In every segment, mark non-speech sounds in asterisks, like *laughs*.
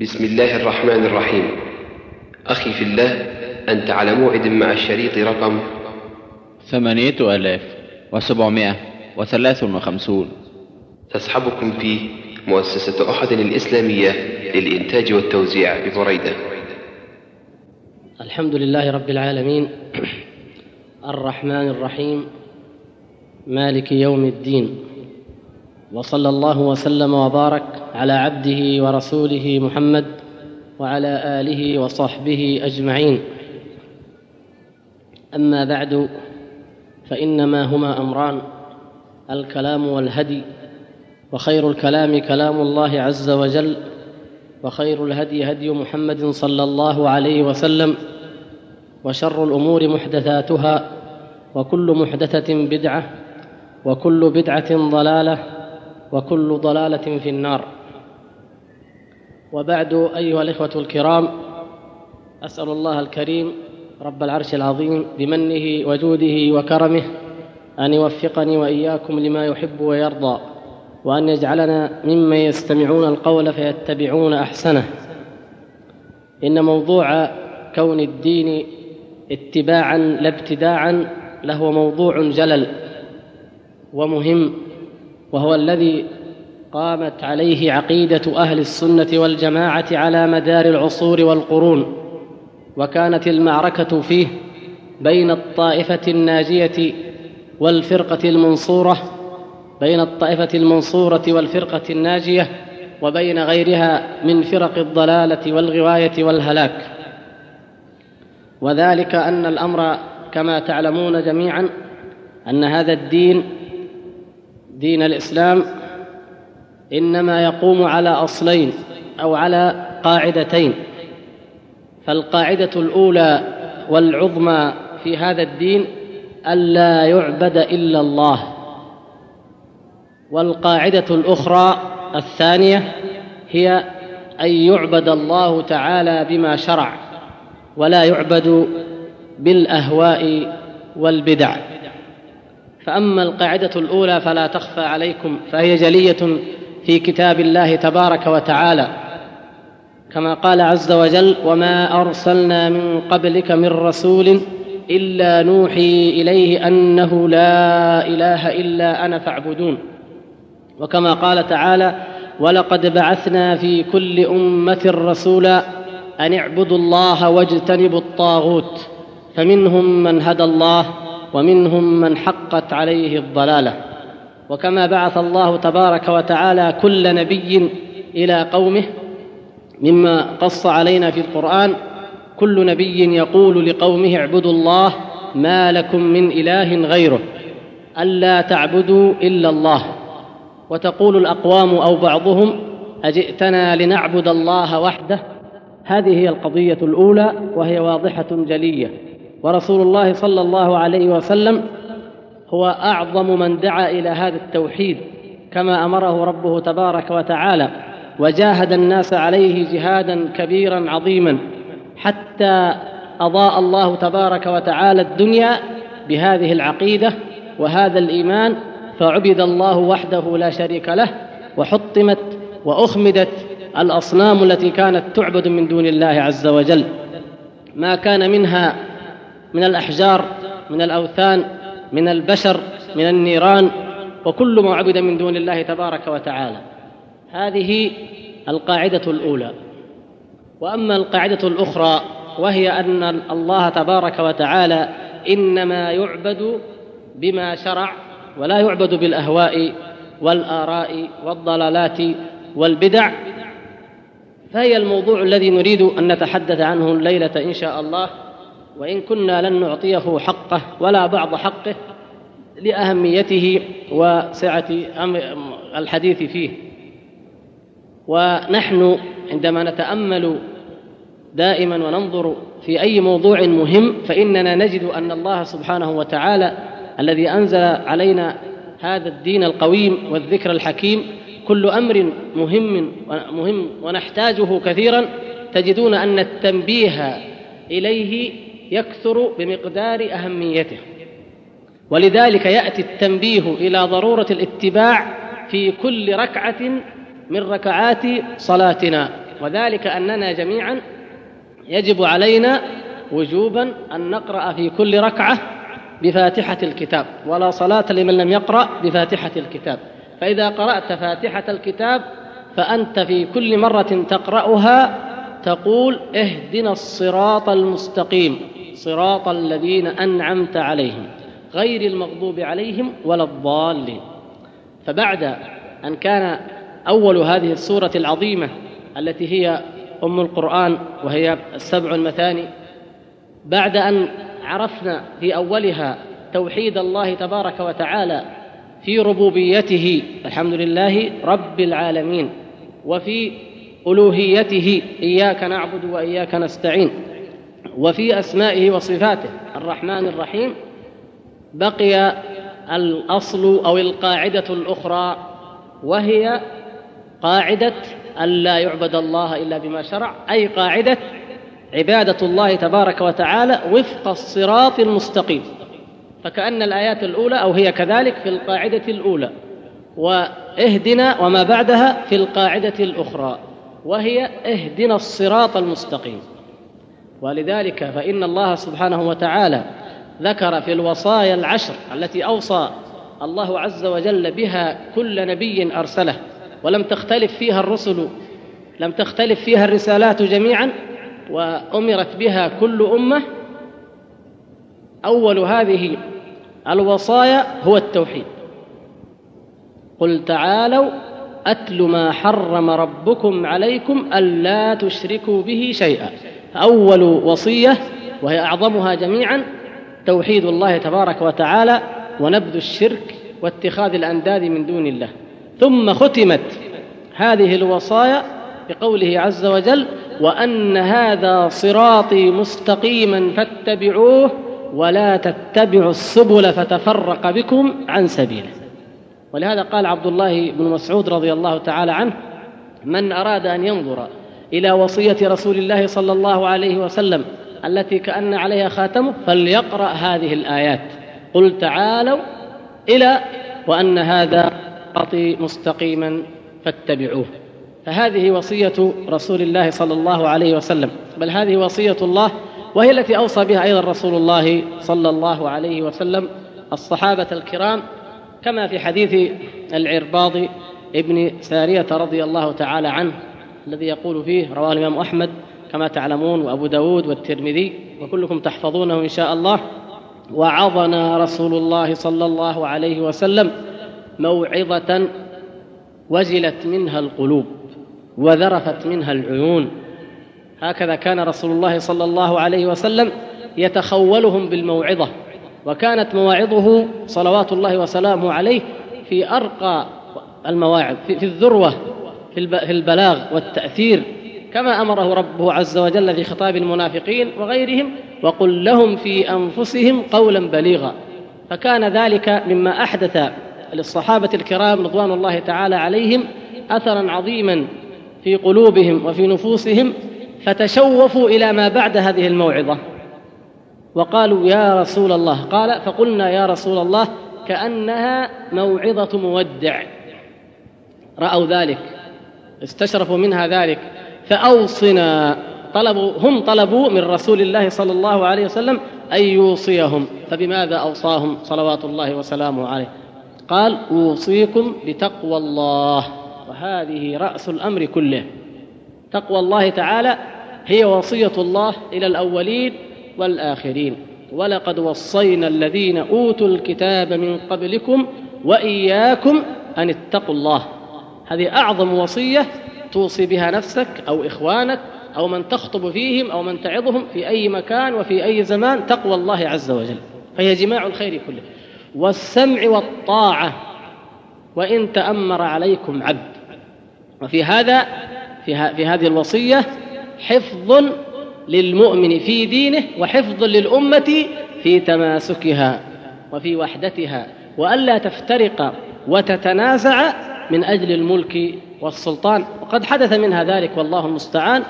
بسم الله الرحمن الرحيم. أخي في الله أنت على موعد مع الشريط رقم ثمانية آلاف وسبعمائة وثلاث وخمسون. تسحبكم فيه مؤسسة أحد الإسلامية للإنتاج والتوزيع ببريدة. الحمد لله رب العالمين. *clears throat* الرحمن الرحيم. مالك يوم الدين. وصلى الله وسلم وبارك على عبده ورسوله محمد وعلى آله وصحبه أجمعين. أما بعد فإنما هما أمران الكلام والهدي وخير الكلام كلام الله عز وجل وخير الهدي هدي محمد صلى الله عليه وسلم وشر الأمور محدثاتها وكل محدثة بدعة وكل بدعة ضلالة وكل ضلالة في النار. وبعد أيها الإخوة الكرام أسأل الله الكريم رب العرش العظيم بمنه وجوده وكرمه أن يوفقني وإياكم لما يحب ويرضى وأن يجعلنا ممن يستمعون القول فيتبعون أحسنه. إن موضوع كون الدين اتباعا لا ابتداعا لهو موضوع جلل ومهم. وهو الذي قامت عليه عقيدة أهل السنة والجماعة على مدار العصور والقرون وكانت المعركة فيه بين الطائفة الناجية والفرقة المنصورة بين الطائفة المنصورة والفرقة الناجية وبين غيرها من فرق الضلالة والغواية والهلاك. وذلك أن الأمر كما تعلمون جميعا أن هذا الدين دين الإسلام إنما يقوم على أصلين أو على قاعدتين فالقاعدة الأولى والعظمى في هذا الدين الا يعبد إلا الله والقاعدة الأخرى الثانية هي أن يعبد الله تعالى بما شرع ولا يعبد بالأهواء والبدع. فأما القاعدة الأولى فلا تخفى عليكم فهي جلية في كتاب الله تبارك وتعالى. كما قال عز وجل وما أرسلنا من قبلك من رسول إلا نوحي إليه أنه لا إله إلا أنا فاعبدون. وكما قال تعالى ولقد بعثنا في كل أمة رسولا أن اعبدوا الله واجتنبوا الطاغوت فمنهم من هدى الله ومنهم من حقت عليه الضلاله وكما بعث الله تبارك وتعالى كل نبي إلى قومه مما قص علينا في القران كل نبي يقول لقومه اعبدوا الله ما لكم من اله غيره الا تعبدوا الا الله وتقول الاقوام أو بعضهم اجئتنا لنعبد الله وحده هذه هي القضية الاولى وهي واضحه جليه ورسول الله صلى الله عليه وسلم هو أعظم من دعا إلى هذا التوحيد كما أمره ربه تبارك وتعالى وجاهد الناس عليه جهادا كبيرا عظيما حتى أضاء الله تبارك وتعالى الدنيا بهذه العقيدة وهذا الإيمان فعبد الله وحده لا شريك له وحطمت وأخمدت الأصنام التي كانت تعبد من دون الله عز وجل. ما كان منها من الأحجار من الأوثان من البشر من النيران وكل ما عبد من دون الله تبارك وتعالى. هذه القاعدة الأولى. وأما القاعدة الأخرى وهي أن الله تبارك وتعالى إنما يعبد بما شرع ولا يعبد بالأهواء والآراء والضلالات والبدع. فهي الموضوع الذي نريد أن نتحدث عنه الليلة إن شاء الله. وإن كنا لن نعطيه حقه ولا بعض حقه لأهميته وسعة الحديث فيه. ونحن عندما نتأمل دائما وننظر في أي موضوع مهم فإننا نجد أن الله سبحانه وتعالى الذي أنزل علينا هذا الدين القويم والذكر الحكيم كل أمر مهم مهم ونحتاجه كثيرا تجدون أن التنبيه إليه يكثر بمقدار أهميته. ولذلك يأتي التنبيه إلى ضرورة الاتباع في كل ركعة من ركعات صلاتنا. وذلك أننا جميعا يجب علينا وجوبا أن نقرأ في كل ركعة بفاتحة الكتاب. ولا صلاة لمن لم يقرأ بفاتحة الكتاب. فإذا قرأت فاتحة الكتاب فأنت في كل مرة تقرأها تقول اهدنا الصراط المستقيم. صراط الذين أنعمت عليهم غير المغضوب عليهم ولا الضالين. فبعد أن كان أول هذه السورة العظيمة التي هي أم القرآن وهي السبع المثاني بعد أن عرفنا في أولها توحيد الله تبارك وتعالى في ربوبيته الحمد لله رب العالمين وفي ألوهيته إياك نعبد وإياك نستعين. وفي أسمائه وصفاته. الرحمن الرحيم. بقي الأصل أو القاعدة الأخرى وهي قاعدة أن لا يعبد الله إلا بما شرع أي قاعدة عبادة الله تبارك وتعالى وفق الصراط المستقيم. فكأن الآيات الأولى أو هي كذلك في القاعدة الأولى. وإهدنا وما بعدها في القاعدة الأخرى وهي إهدنا الصراط المستقيم. ولذلك فإن الله سبحانه وتعالى ذكر في الوصايا العشر التي أوصى الله عز وجل بها كل نبي أرسله. ولم تختلف فيها الرسل لم تختلف فيها الرسالات جميعا وأمرت بها كل أمة. أول هذه الوصايا هو التوحيد. قل تعالوا أتل ما حرم ربكم عليكم ألا تشركوا به شيئا. أول وصية وهي أعظمها جميعا توحيد الله تبارك وتعالى ونبذ الشرك واتخاذ الأنداد من دون الله. ثم ختمت هذه الوصايا بقوله عز وجل وأن هذا صراطي مستقيما فاتبعوه ولا تتبعوا السبل فتفرق بكم عن سبيله. ولهذا قال عبد الله بن مسعود رضي الله تعالى عنه من أراد أن ينظر إلى وصية رسول الله صلى الله عليه وسلم التي كأن عليها خاتمه فليقرأ هذه الآيات. قل تعالوا إلى وأن هذا صراطي مستقيما فاتبعوه. فهذه وصية رسول الله صلى الله عليه وسلم. بل هذه وصية الله وهي التي أوصى بها أيضا رسول الله صلى الله عليه وسلم الصحابة الكرام كما في حديث العرباض ابن سارية رضي الله تعالى عنه الذي يقول فيه رواه الإمام أحمد كما تعلمون وأبو داود والترمذي وكلكم تحفظونه إن شاء الله. وعظنا رسول الله صلى الله عليه وسلم موعظة وجلت منها القلوب وذرفت منها العيون. هكذا كان رسول الله صلى الله عليه وسلم يتخولهم بالموعظة وكانت مواعظه صلوات الله وسلامه عليه في أرقى المواعظ في الذروة. في البلاغ والتأثير كما أمره ربه عز وجل في خطاب المنافقين وغيرهم وقل لهم في أنفسهم قولا بليغا. فكان ذلك مما أحدث للصحابة الكرام رضوان الله تعالى عليهم أثرا عظيما في قلوبهم وفي نفوسهم فتشوفوا إلى ما بعد هذه الموعظة. وقالوا يا رسول الله قال فقلنا يا رسول الله كأنها موعظة مودع. رأوا ذلك. استشرفوا منها ذلك فأوصنا طلبوا هم طلبوا من رسول الله صلى الله عليه وسلم أن يوصيهم. فبماذا أوصاهم؟ صلوات الله وسلامه عليه. قال أوصيكم بتقوى الله وهذه رأس الأمر كله. تقوى الله تعالى هي وصية الله إلى الأولين والآخرين. ولقد وصينا الذين أوتوا الكتاب من قبلكم وإياكم أن اتقوا الله. هذه أعظم وصية توصي بها نفسك أو إخوانك أو من تخطب فيهم أو من تعظهم في أي مكان وفي أي زمان تقوى الله عز وجل. فهي جماع الخير كله. والسمع والطاعة. وإن تأمر عليكم عبد. وفي هذا في, في هذه الوصية حفظ للمؤمن في دينه وحفظ للأمة في تماسكها وفي وحدتها. وألا تفترق وتتنازع من أجل الملك والسلطان. وقد حدث منها ذلك والله المستعان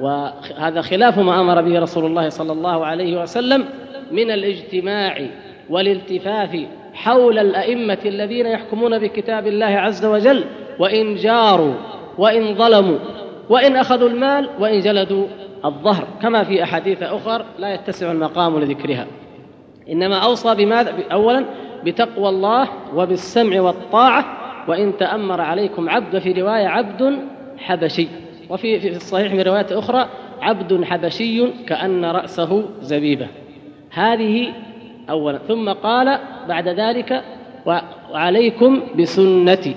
وهذا خلاف ما أمر به رسول الله صلى الله عليه وسلم من الاجتماع والالتفاف حول الأئمة الذين يحكمون بكتاب الله عز وجل وإن جاروا وإن ظلموا وإن أخذوا المال وإن جلدوا الظهر. كما في أحاديث أخر لا يتسع المقام لذكرها. إنما أوصى بماذا؟ أولا بتقوى الله وبالسمع والطاعة وإن تأمر عليكم عبد وفي رواية عبد حبشي وفي في الصحيح من روايات أخرى عبد حبشي كأن رأسه زبيبة. هذه أولا. ثم قال بعد ذلك وعليكم بسنتي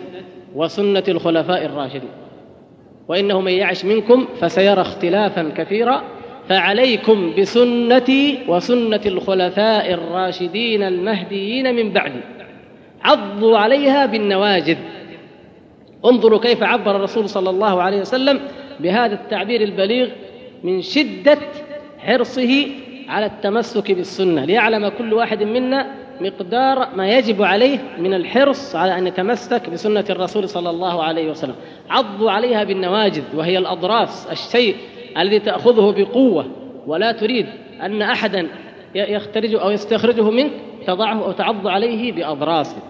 وسنة الخلفاء الراشدين. وإنه من يعش منكم فسيرى اختلافا كثيرا فعليكم بسنتي وسنة الخلفاء الراشدين المهديين من بعدي. عضوا عليها بالنواجذ. انظروا كيف عبر الرسول صلى الله عليه وسلم بهذا التعبير البليغ من شدة حرصه على التمسك بالسنة. ليعلم كل واحد منا مقدار ما يجب عليه من الحرص على أن يتمسك بسنة الرسول صلى الله عليه وسلم. عضوا عليها بالنواجذ وهي الأضراس الشيء الذي تأخذه بقوة. ولا تريد أن أحدا يخترجه أو يستخرجه منك تضعه أو تعض عليه بأضراسك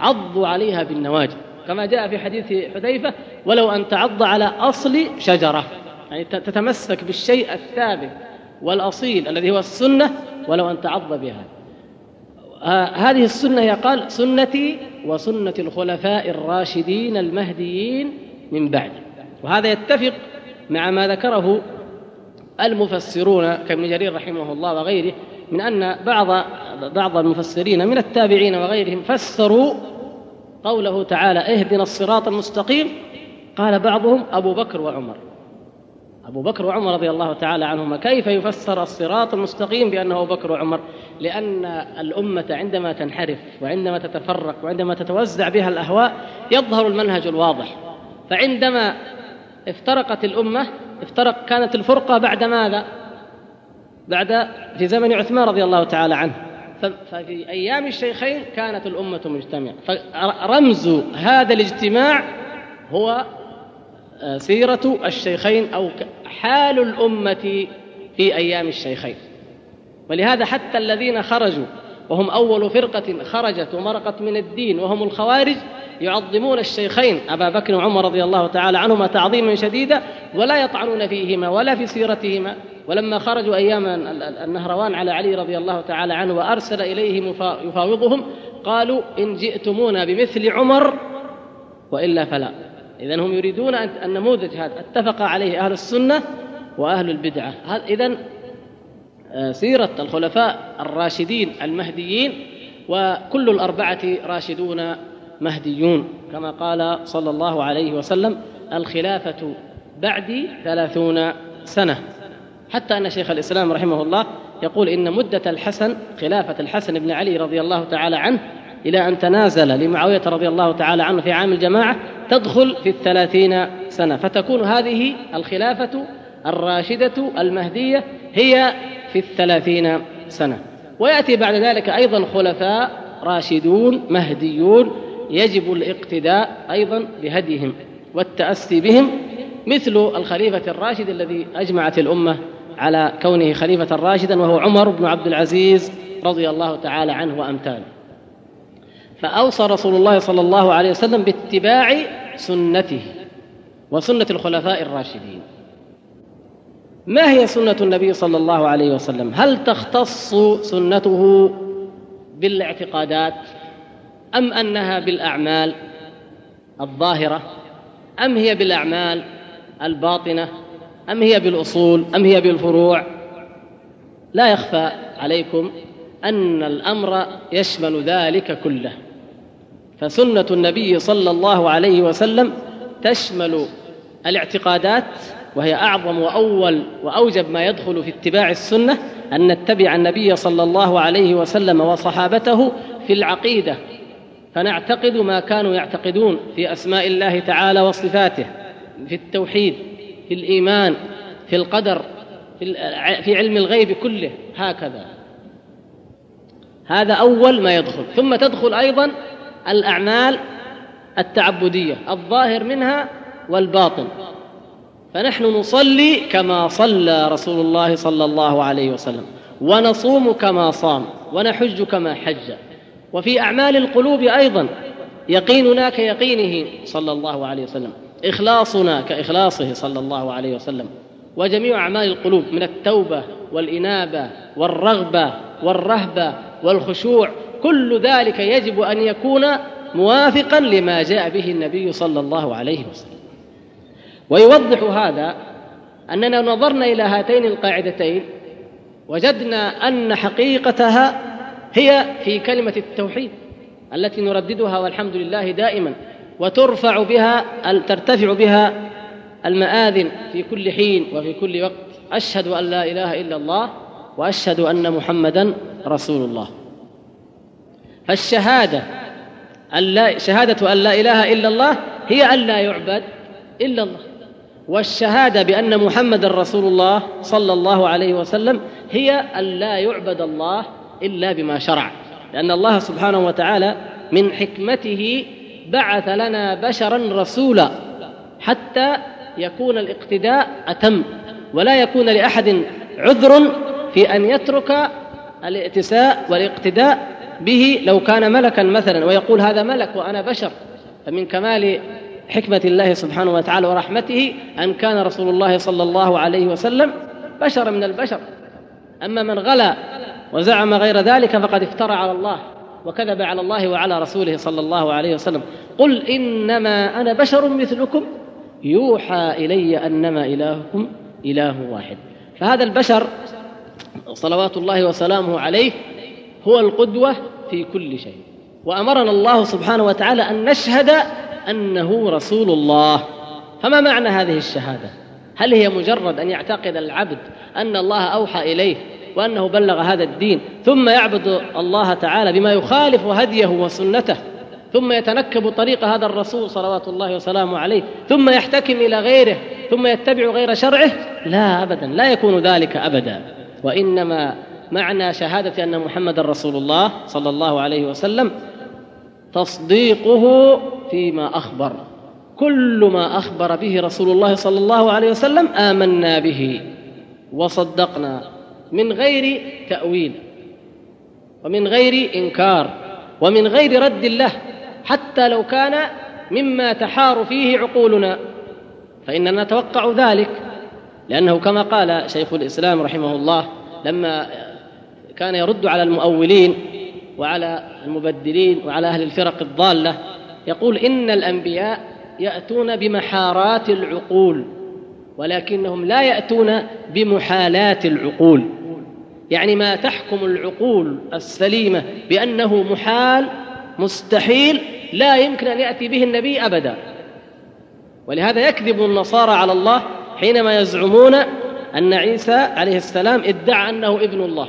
عضوا عليها بالنواجذ. كما جاء في حديث حذيفة ولو أن تعض على أصل شجرة. يعني تتمسك بالشيء الثابت والأصيل الذي هو السنة ولو أن تعض بها. آه هذه السنة هي قال سنتي وسنة الخلفاء الراشدين المهديين من بعد. وهذا يتفق مع ما ذكره المفسرون كابن جرير رحمه الله وغيره من أن بعض بعض المفسرين من التابعين وغيرهم فسروا قوله تعالى اهدنا الصراط المستقيم. قال بعضهم أبو بكر وعمر. أبو بكر وعمر رضي الله تعالى عنهما. كيف يفسر الصراط المستقيم بأنه أبو بكر وعمر؟ لأن الأمة عندما تنحرف وعندما تتفرق وعندما تتوزع بها الأهواء يظهر المنهج الواضح. فعندما افترقت الأمة افترق كانت الفرقة بعد ماذا؟ بعد في زمن عثمان رضي الله تعالى عنه. ففي أيام الشيخين كانت الأمة مجتمعة. فرمز هذا الاجتماع هو آه، سيرة الشيخين أو حال الأمة في أيام الشيخين. ولهذا حتى الذين خرجوا وهم أول فرقة خرجت ومرقت من الدين وهم الخوارج يعظمون الشيخين أبا بكر وعمر رضي الله تعالى عنهما تعظيما شديدا ولا يطعنون فيهما ولا في سيرتهما. ولما خرجوا أيام النهروان على علي رضي الله تعالى عنه وأرسل إليهم يفاوضهم قالوا إن جئتمونا بمثل عمر وإلا فلا. إذا هم يريدون النموذج هذا. اتفق عليه أهل السنة وأهل البدعة. إذا آه، سيرة الخلفاء الراشدين المهديين وكل الأربعة راشدون مهديون كما قال صلى الله عليه وسلم الخلافة بعدي ثلاثون سنة. حتى أن شيخ الإسلام رحمه الله يقول إن مدة الحسن خلافة الحسن بن علي رضي الله تعالى عنه إلى أن تنازل لمعاوية رضي الله تعالى عنه في عام الجماعة تدخل في الثلاثين سنة. فتكون هذه الخلافة الراشدة المهدية هي في الثلاثين سنة. ويأتي بعد ذلك أيضا خلفاء راشدون مهديون يجب الاقتداء أيضا بهديهم والتأسي بهم مثل الخليفة الراشد الذي أجمعت الأمة على كونه خليفة راشدا وهو عمر بن عبد العزيز رضي الله تعالى عنه وأمثاله. فأوصى رسول الله صلى الله عليه وسلم باتباع سنته وسنة الخلفاء الراشدين. ما هي سنة النبي صلى الله عليه وسلم؟ هل تختص سنته بالاعتقادات؟ أم أنها بالأعمال الظاهرة؟ أم هي بالأعمال الباطنة؟ أم هي بالأصول؟ أم هي بالفروع؟ لا يخفى عليكم أن الأمر يشمل ذلك كله. فسنة النبي صلى الله عليه وسلم تشمل الاعتقادات وهي أعظم وأول وأوجب ما يدخل في اتباع السنة أن نتبع النبي صلى الله عليه وسلم وصحابته في العقيدة فنعتقد ما كانوا يعتقدون في أسماء الله تعالى وصفاته في التوحيد في الإيمان في القدر في علم الغيب كله هكذا. هذا أول ما يدخل. ثم تدخل أيضا الأعمال التعبدية الظاهر منها والباطن. فنحن نصلي كما صلى رسول الله صلى الله عليه وسلم ونصوم كما صام ونحج كما حج. وفي أعمال القلوب أيضا يقيننا كيقينه صلى الله عليه وسلم إخلاصنا كإخلاصه صلى الله عليه وسلم. وجميع أعمال القلوب من التوبة والإنابة والرغبة والرهبة والخشوع كل ذلك يجب أن يكون موافقا لما جاء به النبي صلى الله عليه وسلم. ويوضح هذا أننا نظرنا إلى هاتين القاعدتين وجدنا أن حقيقتها هي في كلمة التوحيد التي نرددها والحمد لله دائما وترفع بها ترتفع بها المآذن في كل حين وفي كل وقت. أشهد أن لا إله إلا الله وأشهد أن محمدا رسول الله. فالشهادة أن لا شهادة أن لا إله إلا الله هي أن لا يعبد إلا الله. والشهادة بأن محمد رسول الله صلى الله عليه وسلم هي أن لا يعبد الله إلا بما شرع. لأن الله سبحانه وتعالى من حكمته بعث لنا بشرا رسولا حتى يكون الاقتداء أتم ولا يكون لأحد عذر في أن يترك الائتساء والاقتداء به لو كان ملكا مثلا. ويقول هذا ملك وأنا بشر. فمن كمال حكمة الله سبحانه وتعالى ورحمته أن كان رسول الله صلى الله عليه وسلم بشر من البشر. أما من غلا وزعم غير ذلك فقد افترى على الله وكذب على الله وعلى رسوله صلى الله عليه وسلم. قل إنما أنا بشر مثلكم يوحى إلي أنما إلهكم إله واحد. فهذا البشر صلوات الله وسلامه عليه هو القدوة في كل شيء. وأمرنا الله سبحانه وتعالى أن نشهد أنه رسول الله. فما معنى هذه الشهادة؟ هل هي مجرد أن يعتقد العبد أن الله أوحى إليه وأنه بلغ هذا الدين. ثم يعبد الله تعالى بما يخالف هديه وسنته. ثم يتنكب طريق هذا الرسول صلوات الله وسلامه عليه. ثم يحتكم إلى غيره. ثم يتبع غير شرعه. لا أبدا. لا يكون ذلك أبدا. وإنما معنى شهادة أن محمد رسول الله صلى الله عليه وسلم تصديقه فيما أخبر. كل ما أخبر به رسول الله صلى الله عليه وسلم آمنا به وصدقنا. من غير تأويل ومن غير إنكار ومن غير رد له حتى لو كان مما تحار فيه عقولنا. فإننا نتوقع ذلك لأنه كما قال شيخ الإسلام رحمه الله لما كان يرد على المؤولين وعلى المبدلين وعلى أهل الفرق الضالة يقول إن الأنبياء يأتون بمحارات العقول ولكنهم لا يأتون بمحالات العقول. يعني ما تحكم العقول السليمة بأنه محال مستحيل لا يمكن أن يأتي به النبي أبدا. ولهذا يكذب النصارى على الله حينما يزعمون أن عيسى عليه السلام ادعى أنه ابن الله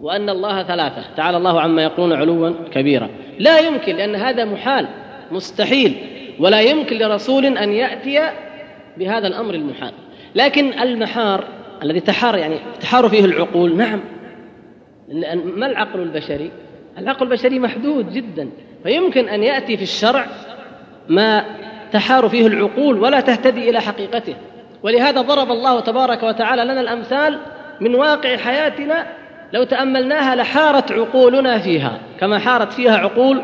وأن الله ثلاثة. تعالى الله عما يقولون علوا كبيرا. لا يمكن لأن هذا محال مستحيل. ولا يمكن لرسول أن يأتي بهذا الأمر المحال. لكن المحار الذي تحار يعني تحار فيه العقول. نعم. ما العقل البشري؟ العقل البشري محدود جدا. فيمكن أن يأتي في الشرع ما تحار فيه العقول ولا تهتدي إلى حقيقته. ولهذا ضرب الله تبارك وتعالى لنا الأمثال من واقع حياتنا لو تأملناها لحارت عقولنا فيها كما حارت فيها عقول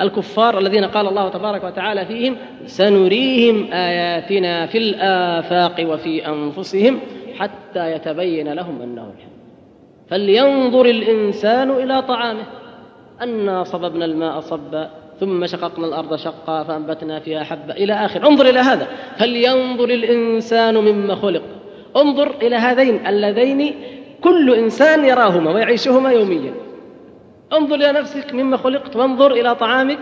الكفار الذين قال الله تبارك وتعالى فيهم سنريهم آياتنا في الآفاق وفي أنفسهم حتى يتبين لهم أنه الحق. فلينظر الإنسان إلى طعامه. أنا صببنا الماء صبا ثم شققنا الأرض شقا فأنبتنا فيها حبا. إلى آخر انظر إلى هذا. فلينظر الإنسان مما خلق. انظر إلى هذين اللذين كل إنسان يراهما ويعيشهما يوميا. انظر إلى نفسك مما خلقت وانظر إلى طعامك.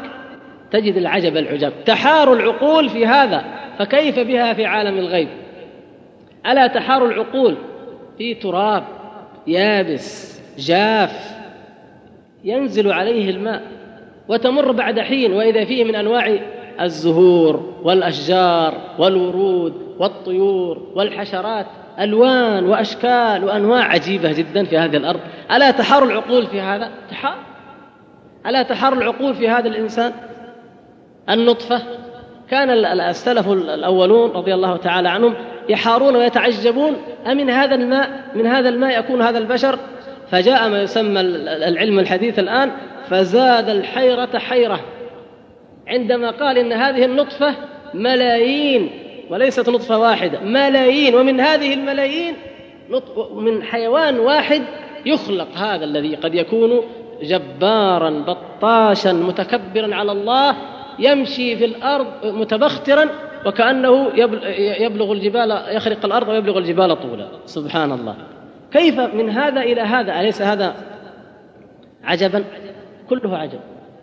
تجد العجب العجب تحار العقول في هذا. فكيف بها في عالم الغيب؟ ألا تحار العقول في تراب يابس جاف ينزل عليه الماء وتمر بعد حين وإذا فيه من أنواع الزهور والأشجار والورود والطيور والحشرات ألوان وأشكال وأنواع عجيبة جدا في هذه الأرض ألا تحار العقول في هذا؟ تحار ألا تحار العقول في هذا الإنسان؟ النطفة كان السلف الأولون رضي الله تعالى عنهم يحارون ويتعجبون أمن هذا الماء من هذا الماء يكون هذا البشر؟ فجاء ما يسمى العلم الحديث الآن فزاد الحيرة حيرة. عندما قال إن هذه النطفة ملايين وليست نطفة واحدة ملايين ومن هذه الملايين من حيوان واحد يخلق هذا الذي قد يكون جبارا بطاشا متكبرا على الله يمشي في الأرض متبخترا وكأنه يبلغ الجبال يخرق الأرض ويبلغ الجبال طولا. سبحان الله. كيف من هذا إلى هذا؟ أليس هذا عجبا؟ كله عجب.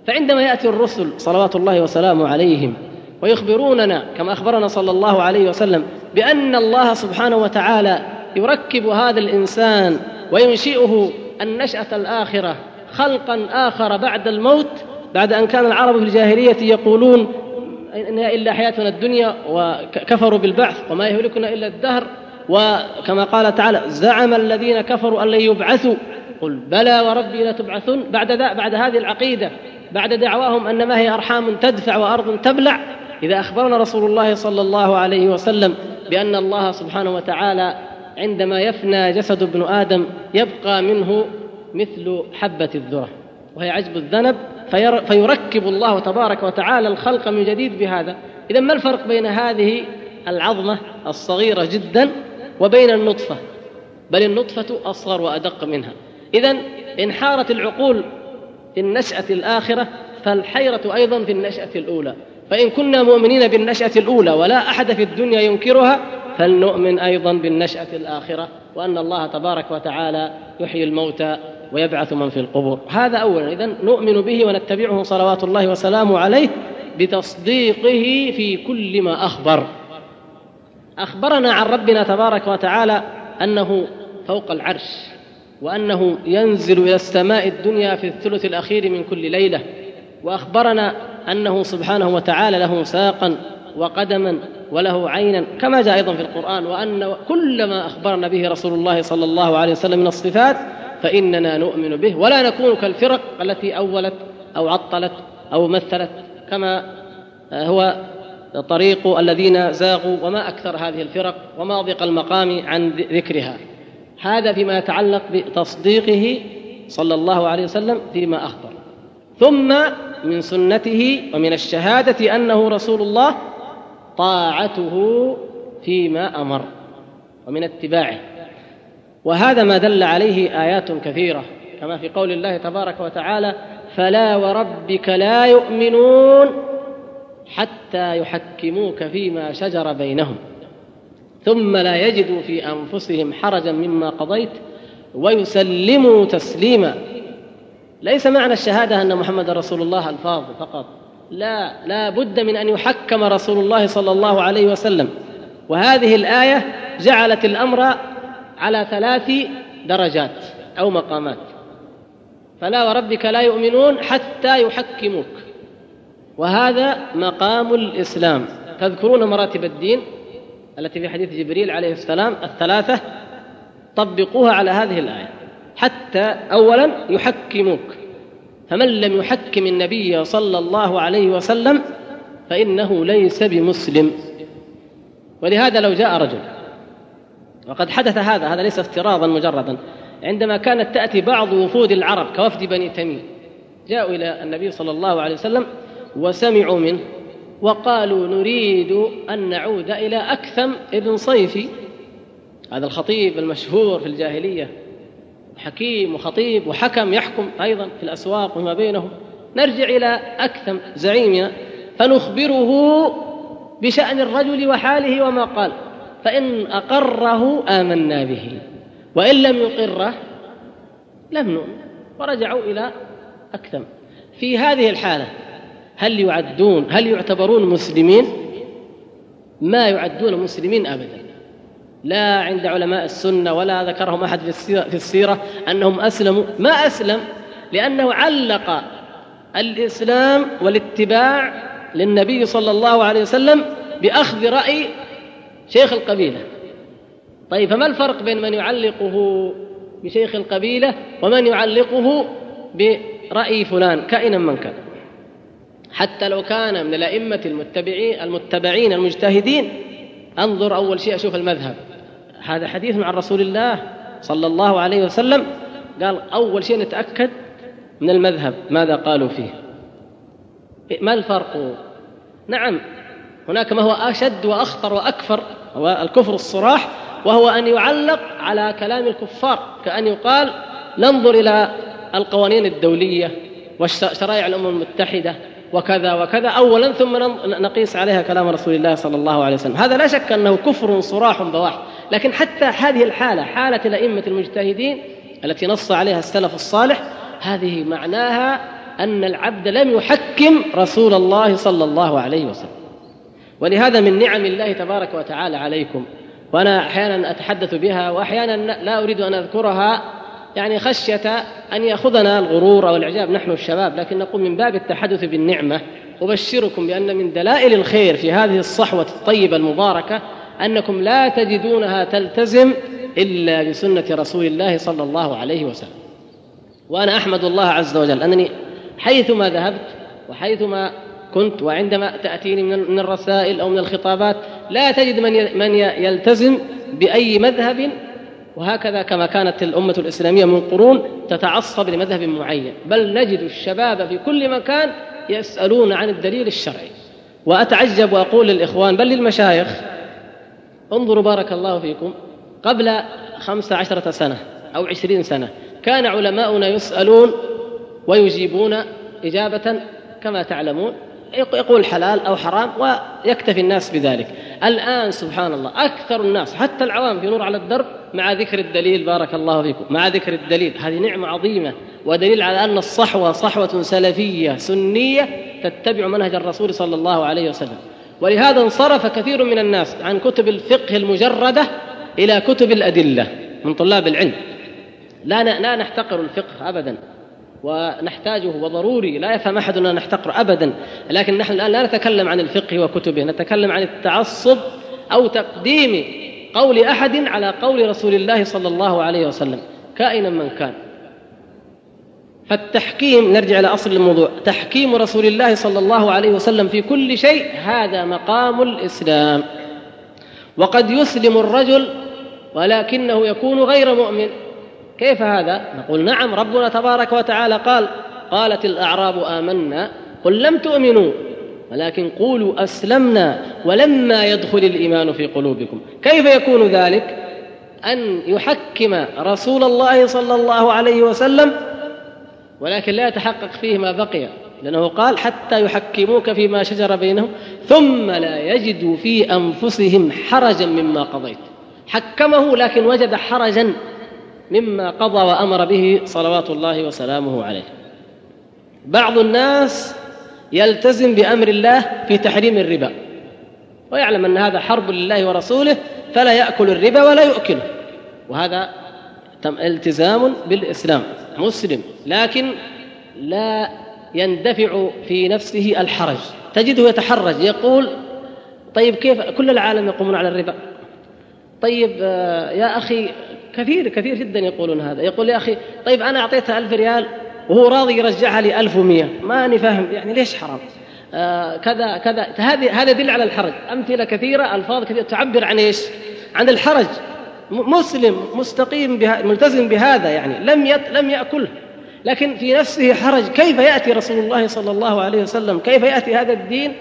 فعندما يأتي الرسل صلوات الله وسلامه عليهم ويخبروننا كما أخبرنا صلى الله عليه وسلم بأن الله سبحانه وتعالى يركب هذا الإنسان وينشئه النشأة الآخرة خلقا آخر بعد الموت بعد أن كان العرب في الجاهلية يقولون انها إلا حياتنا الدنيا وكفروا بالبعث وما يهلكنا إلا الدهر وكما قال تعالى زعم الذين كفروا أن لن يبعثوا قل بلى وربي لتبعثون بعد بعد هذه العقيدة بعد دعواهم أن ما هي أرحام تدفع وأرض تبلع إذا أخبرنا رسول الله صلى الله عليه وسلم بأن الله سبحانه وتعالى عندما يفنى جسد ابن آدم يبقى منه مثل حبة الذرة وهي عجب الذنب فيركب الله تبارك وتعالى الخلق من جديد بهذا. إذا ما الفرق بين هذه العظمة الصغيرة جدا وبين النطفة؟ بل النطفة أصغر وأدق منها. إذا إن حارت العقول في النشأة الآخرة فالحيرة أيضا في النشأة الأولى. فإن كنا مؤمنين بالنشأة الأولى ولا أحد في الدنيا ينكرها فلنؤمن أيضا بالنشأة الآخرة وأن الله تبارك وتعالى يحيي الموتى ويبعث من في القبور. هذا اولا. اذا نؤمن به ونتبعه صلوات الله وسلامه عليه بتصديقه في كل ما أخبر. أخبرنا عن ربنا تبارك وتعالى أنه فوق العرش وأنه ينزل إلى السماء الدنيا في الثلث الأخير من كل ليلة. وأخبرنا أنه سبحانه وتعالى له ساقا وقدما وله عينا كما جاء أيضا في القرآن وأن كل ما أخبرنا به رسول الله صلى الله عليه وسلم من الصفات فإننا نؤمن به ولا نكون كالفرق التي أولت أو عطلت أو مثلت كما هو طريق الذين زاغوا وما أكثر هذه الفرق وما ضيق المقام عن ذكرها. هذا فيما يتعلق بتصديقه صلى الله عليه وسلم فيما أخبر. ثم من سنته ومن الشهادة أنه رسول الله طاعته فيما أمر ومن اتباعه. وهذا ما دل عليه آيات كثيرة كما في قول الله تبارك وتعالى فلا وربك لا يؤمنون حتى يحكموك فيما شجر بينهم ثم لا يجدوا في أنفسهم حرجا مما قضيت ويسلموا تسليما. ليس معنى الشهادة أن محمد رسول الله الفاظ فقط لا لا بد من أن يحكم رسول الله صلى الله عليه وسلم. وهذه الآية جعلت الأمر على ثلاث درجات أو مقامات. فلا وربك لا يؤمنون حتى يحكموك. وهذا مقام الإسلام. تذكرون مراتب الدين التي في حديث جبريل عليه السلام الثلاثة طبقوها على هذه الآية حتى اولا يحكموك. فمن لم يحكم النبي صلى الله عليه وسلم فإنه ليس بمسلم. ولهذا لو جاء رجل وقد حدث هذا هذا ليس افتراضا مجردا. عندما كانت تأتي بعض وفود العرب كوفد بني تميم جاءوا إلى النبي صلى الله عليه وسلم وسمعوا منه وقالوا نريد أن نعود إلى أكثم ابن صيفي. هذا الخطيب المشهور في الجاهلية حكيم وخطيب وحكم يحكم أيضا في الأسواق وما بينهم. نرجع إلى أكثم زعيمنا فنخبره بشأن الرجل وحاله وما قال. فإن أقره آمنا به وإن لم يقره لم نؤمن ورجعوا إلى أكثم. في هذه الحالة هل يعدون هل يعتبرون مسلمين؟ ما يعدون مسلمين ابدا. لا عند علماء السنة ولا ذكرهم أحد في السيرة أنهم أسلموا. ما أسلم؟ لأنه علق الإسلام والاتباع للنبي صلى الله عليه وسلم بأخذ رأي شيخ القبيلة. طيب فما الفرق بين من يعلقه بشيخ القبيلة ومن يعلقه برأي فلان كائنا من كان؟ حتى لو كان من الأئمة المتبعين المتبعين المجتهدين. انظر أول شيء أشوف المذهب. هذا حديث عن رسول الله صلى الله عليه وسلم. قال أول شيء نتأكد من المذهب ماذا قالوا فيه. ما الفرق؟ نعم هناك ما هو أشد وأخطر وأكثر هو الكفر الصراح وهو أن يعلق على كلام الكفار كأن يقال ننظر إلى القوانين الدولية وشرائع الأمم المتحدة وكذا وكذا أولا ثم نقيس عليها كلام رسول الله صلى الله عليه وسلم. هذا لا شك أنه كفر صراح بواح لكن حتى هذه الحالة حالة الأئمة المجتهدين التي نص عليها السلف الصالح هذه معناها أن العبد لم يحكم رسول الله صلى الله عليه وسلم. ولهذا من نعم الله تبارك وتعالى عليكم. وأنا أحيانا أتحدث بها وأحيانا لا أريد أن أذكرها يعني خشية أن يأخذنا الغرور أو الإعجاب نحن الشباب لكن نقول من باب التحدث بالنعمة. أبشركم بأن من دلائل الخير في هذه الصحوة الطيبة المباركة أنكم لا تجدونها تلتزم إلا بسنة رسول الله صلى الله عليه وسلم. وأنا أحمد الله عز وجل أنني حيثما ذهبت وحيثما كنت وعندما تأتيني من الرسائل أو من الخطابات لا تجد من من يلتزم بأي مذهب وهكذا كما كانت الأمة الإسلامية من قرون تتعصب لمذهب معين. بل نجد الشباب في كل مكان يسألون عن الدليل الشرعي. وأتعجب وأقول للإخوان بل للمشايخ انظروا بارك الله فيكم قبل خمس عشرة سنة أو عشرين سنة كان علماؤنا يسألون ويجيبون إجابة كما تعلمون. يقول حلال أو حرام ويكتفي الناس بذلك. الآن سبحان الله أكثر الناس حتى العوام في نور على الدرب مع ذكر الدليل بارك الله فيكم مع ذكر الدليل. هذه نعمة عظيمة ودليل على أن الصحوة صحوة سلفية سنية تتبع منهج الرسول صلى الله عليه وسلم. ولهذا انصرف كثير من الناس عن كتب الفقه المجردة إلى كتب الأدلة من طلاب العلم. لا لا نحتقر الفقه أبدا. ونحتاجه وضروري. لا يفهم أحد أننا نحتقر ابدا. لكن نحن الآن لا نتكلم عن الفقه وكتبه نتكلم عن التعصب أو تقديم قول أحد على قول رسول الله صلى الله عليه وسلم كائنا من كان. فالتحكيم نرجع إلى أصل الموضوع تحكيم رسول الله صلى الله عليه وسلم في كل شيء هذا مقام الإسلام. وقد يسلم الرجل ولكنه يكون غير مؤمن. كيف هذا؟ نقول نعم ربنا تبارك وتعالى قال قالت الأعراب آمنا قل لم تؤمنوا ولكن قولوا أسلمنا ولما يدخل الإيمان في قلوبكم. كيف يكون ذلك؟ أن يحكم رسول الله صلى الله عليه وسلم ولكن لا يتحقق فيه ما بقي لأنه قال حتى يحكموك فيما شجر بينهم ثم لا يجدوا في أنفسهم حرجا مما قضيت. حكمه لكن وجد حرجا. مما قضى وأمر به صلوات الله وسلامه عليه. بعض الناس يلتزم بأمر الله في تحريم الربا ويعلم أن هذا حرب لله ورسوله فلا يأكل الربا ولا يؤكله وهذا التزام بالإسلام مسلم لكن لا يندفع في نفسه الحرج. تجده يتحرج يقول طيب كيف كل العالم يقومون على الربا؟ طيب آه، يا أخي كثير كثير جدا يقولون هذا. يقول يا أخي طيب أنا أعطيته ألف ريال وهو راضي يرجعها لي ألف ومية. ماني فاهم يعني ليش حرام؟ آه كذا كذا. هذه هذا يدل على الحرج. أمثلة كثيرة ألفاظ كثيرة. تعبر عن إيش؟ عن الحرج. مسلم مستقيم بها ملتزم بهذا يعني. لم يت لم يأكله. لكن في نفسه حرج. كيف يأتي رسول الله صلى الله عليه وسلم؟ كيف يأتي هذا الدين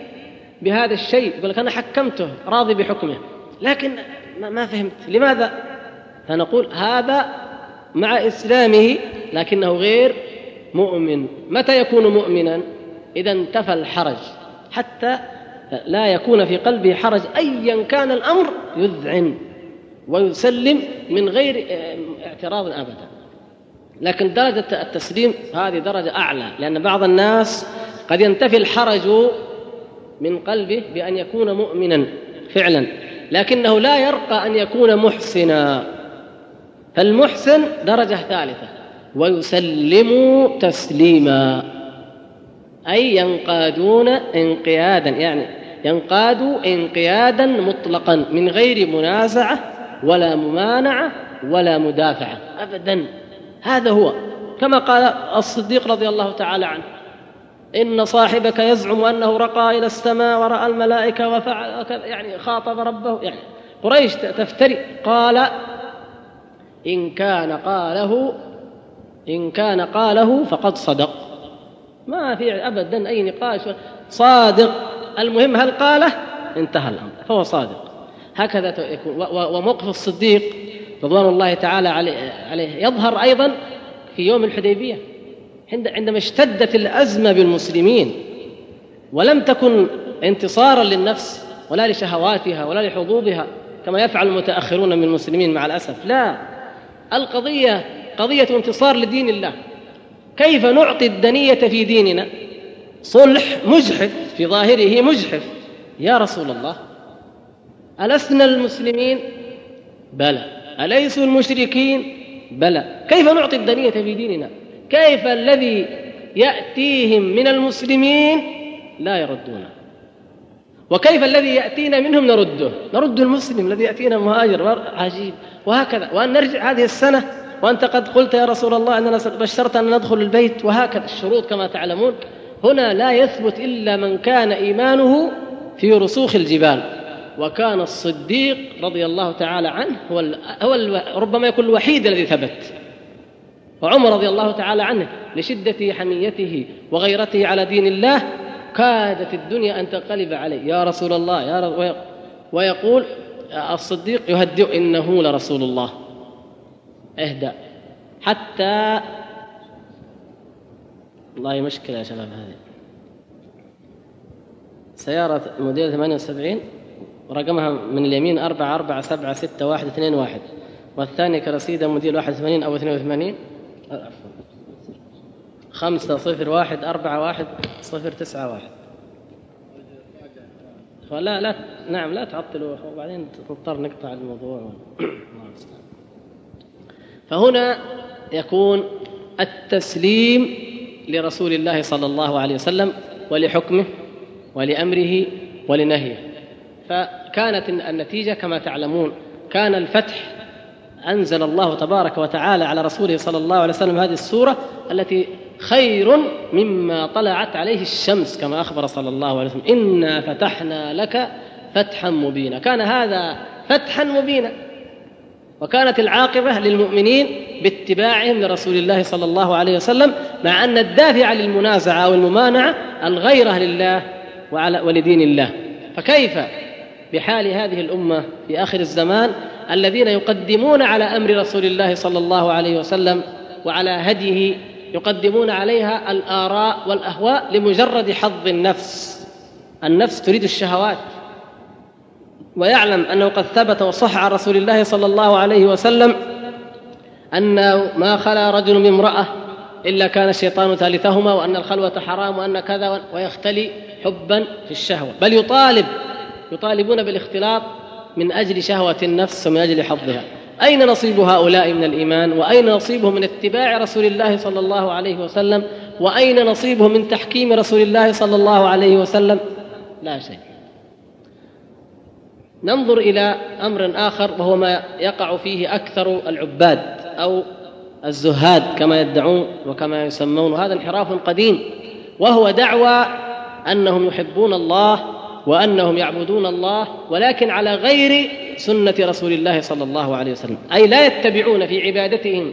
بهذا الشيء؟ يقول لك أنا حكمته راضي بحكمه. لكن ما فهمت. لماذا؟ فنقول هذا مع إسلامه لكنه غير مؤمن. متى يكون مؤمنا؟ إذا انتفى الحرج. حتى لا يكون في قلبه حرج أيا كان الأمر يذعن ويسلم من غير اعتراض أبدا. لكن درجة التسليم هذه درجة أعلى لأن بعض الناس قد ينتفي الحرج من قلبه بأن يكون مؤمنا فعلا لكنه لا يرقى أن يكون محسنا. فالمحسن درجة ثالثة. ويسلموا تسليما. أي ينقادون انقيادا يعني ينقادوا انقيادا مطلقا من غير منازعة ولا ممانعة ولا مدافعة أبدا. هذا هو. كما قال الصديق رضي الله تعالى عنه إن صاحبك يزعم أنه رقى إلى السماء ورأى الملائكة وفعل يعني خاطب ربه يعني قريش تفتري. قال إن كان قاله إن كان قاله فقد صدق. ما في أبدا أي نقاش. صادق. المهم هل قاله؟ انتهى الأمر. فهو صادق. هكذا يكون. وموقف الصديق رضوان الله تعالى عليه يظهر أيضا في يوم الحديبية. عندما اشتدت الأزمة بالمسلمين ولم تكن انتصارا للنفس ولا لشهواتها ولا لحظوظها كما يفعل المتأخرون من المسلمين مع الأسف. لا. القضية قضية انتصار لدين الله. كيف نعطي الدنية في ديننا؟ صلح مجحف في ظاهره مجحف. يا رسول الله ألسنا المسلمين؟ بلى. أليسوا المشركين؟ بلى. كيف نعطي الدنية في ديننا؟ كيف الذي يأتيهم من المسلمين لا يردونه وكيف الذي يأتينا منهم نرده؟ نرد المسلم الذي يأتينا مهاجر عجيب. وهكذا. وأن نرجع هذه السنة وأنت قد قلت يا رسول الله أننا بشرت أن ندخل البيت وهكذا. الشروط كما تعلمون هنا لا يثبت إلا من كان إيمانه في رسوخ الجبال. وكان الصديق رضي الله تعالى عنه هو, ال هو ال ربما يكون الوحيد الذي ثبت. وعمر رضي الله تعالى عنه لشدة حميته وغيرته على دين الله كادت الدنيا أن تنقلب عليه. يا رسول الله يا ويقول الصديق يهدئ إنه لرسول الله. اهدأ. حتى والله مشكلة يا شباب هذه. سيارة موديل 78 ورقمها من اليمين أربعة أربعة سبعة ستة واحد اثنين واحد والثاني كرسيدة موديل واحد وثمانين أو اثنين وثمانين. خمسة صفر واحد أربعة واحد صفر تسعة واحد. فلا لا نعم لا تعطلوا. وبعدين نضطر نقطع الموضوع. فهنا يكون التسليم لرسول الله صلى الله عليه وسلم ولحكمه ولأمره ولنهيه. فكانت النتيجة كما تعلمون كان الفتح أنزل الله تبارك وتعالى على رسوله صلى الله عليه وسلم هذه السورة التي خير مما طلعت عليه الشمس كما أخبر صلى الله عليه وسلم. إنا فتحنا لك فتحا مبينا. كان هذا فتحا مبينا. وكانت العاقبة للمؤمنين باتباعهم لرسول الله صلى الله عليه وسلم مع أن الدافع للمنازعة أو الممانعة الغيرة لله وعلى ولدين الله. فكيف بحال هذه الأمة في آخر الزمان الذين يقدمون على أمر رسول الله صلى الله عليه وسلم وعلى هديه يقدمون عليها الآراء والأهواء لمجرد حظ النفس. النفس تريد الشهوات. ويعلم أنه قد ثبت وصح عن رسول الله صلى الله عليه وسلم أنه ما خلا رجل بامرأة إلا كان الشيطان ثالثهما وأن الخلوة حرام وأن كذا ويختلي حبا في الشهوة. بل يطالب يطالبون بالاختلاط من أجل شهوة النفس ومن أجل حظها. أين نصيب هؤلاء من الإيمان؟ وأين نصيبهم من اتباع رسول الله صلى الله عليه وسلم؟ وأين نصيبهم من تحكيم رسول الله صلى الله عليه وسلم؟ لا شيء. ننظر إلى أمر آخر وهو ما يقع فيه أكثر العباد أو الزهاد كما يدعون وكما يسمون. وهذا انحراف قديم. وهو دعوى أنهم يحبون الله وأنهم يعبدون الله ولكن على غير سنة رسول الله صلى الله عليه وسلم. أي لا يتبعون في عبادتهم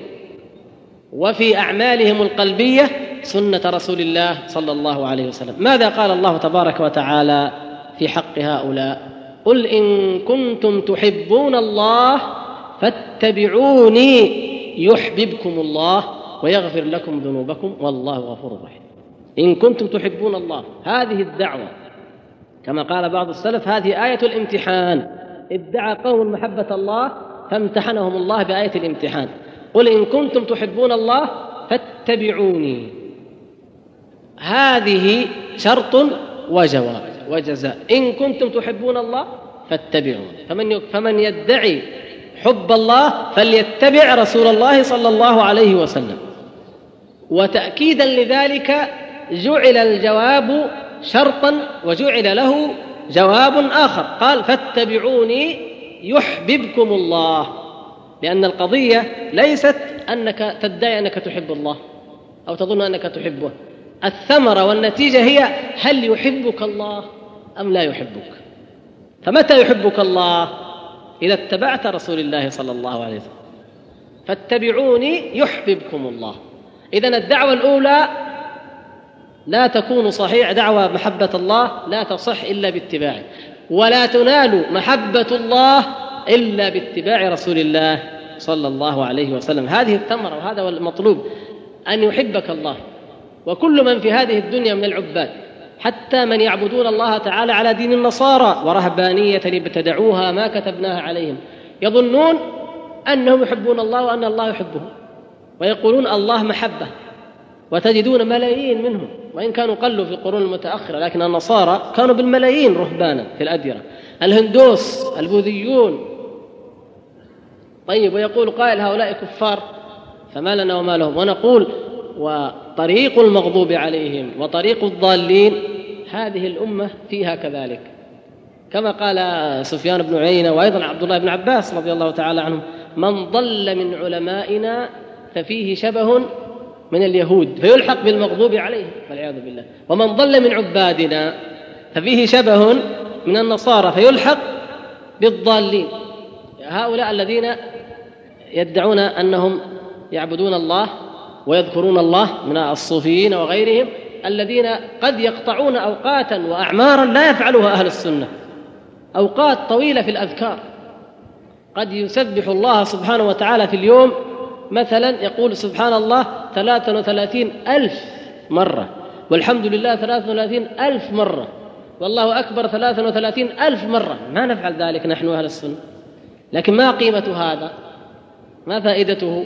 وفي أعمالهم القلبية سنة رسول الله صلى الله عليه وسلم. ماذا قال الله تبارك وتعالى في حق هؤلاء؟ قل إن كنتم تحبون الله فاتبعوني يحببكم الله ويغفر لكم ذنوبكم والله غفور رحيم. إن كنتم تحبون الله هذه الدعوة كما قال بعض السلف هذه آية الامتحان. ادعى قوم محبة الله فامتحنهم الله بآية الامتحان. قل إن كنتم تحبون الله فاتبعوني. هذه شرط وجواب وجزاء. إن كنتم تحبون الله فاتبعوني. فمن فمن يدعي حب الله فليتبع رسول الله صلى الله عليه وسلم. وتأكيدا لذلك جعل الجواب شرطا وجعل له جواب آخر. قال فاتبعوني يحببكم الله. لأن القضية ليست أنك تدعي أنك تحب الله أو تظن أنك تحبه. الثمرة والنتيجة هي هل يحبك الله أم لا يحبك؟ فمتى يحبك الله؟ إذا اتبعت رسول الله صلى الله عليه وسلم. فاتبعوني يحببكم الله. إذا الدعوة الأولى لا تكون صحيح دعوى محبة الله لا تصح إلا باتباعه ولا تنال محبة الله إلا باتباع رسول الله صلى الله عليه وسلم. هذه الثمرة وهذا المطلوب. أن يحبك الله. وكل من في هذه الدنيا من العباد. حتى من يعبدون الله تعالى على دين النصارى ورهبانية ابتدعوها ما كتبناها عليهم. يظنون أنهم يحبون الله وأن الله يحبهم. ويقولون الله محبة. وتجدون ملايين منهم. وإن كانوا قلوا في القرون المتأخرة لكن النصارى كانوا بالملايين رهبانا في الأديرة. الهندوس البوذيون. طيب ويقول قائل هؤلاء كفار فما لنا وما لهم؟ ونقول وطريق المغضوب عليهم وطريق الضالين هذه الأمة فيها كذلك. كما قال سفيان بن عيينة وأيضا عبد الله بن عباس رضي الله تعالى عنهم من ضل من علمائنا ففيه شبه من اليهود فيلحق بالمغضوب عليهم والعياذ بالله. ومن ضل من عبادنا ففيه شبه من النصارى فيلحق بالضالين. هؤلاء الذين يدعون أنهم يعبدون الله ويذكرون الله من الصوفيين وغيرهم الذين قد يقطعون أوقاتا وأعمارا لا يفعلها أهل السنة. أوقات طويلة في الأذكار. قد يسبح الله سبحانه وتعالى في اليوم مثلا يقول سبحان الله ثلاثة وثلاثين ألف مرة والحمد لله ثلاثة وثلاثين ألف مرة والله أكبر ثلاثة وثلاثين ألف مرة. ما نفعل ذلك نحن أهل السنة. لكن ما قيمة هذا؟ ما فائدته؟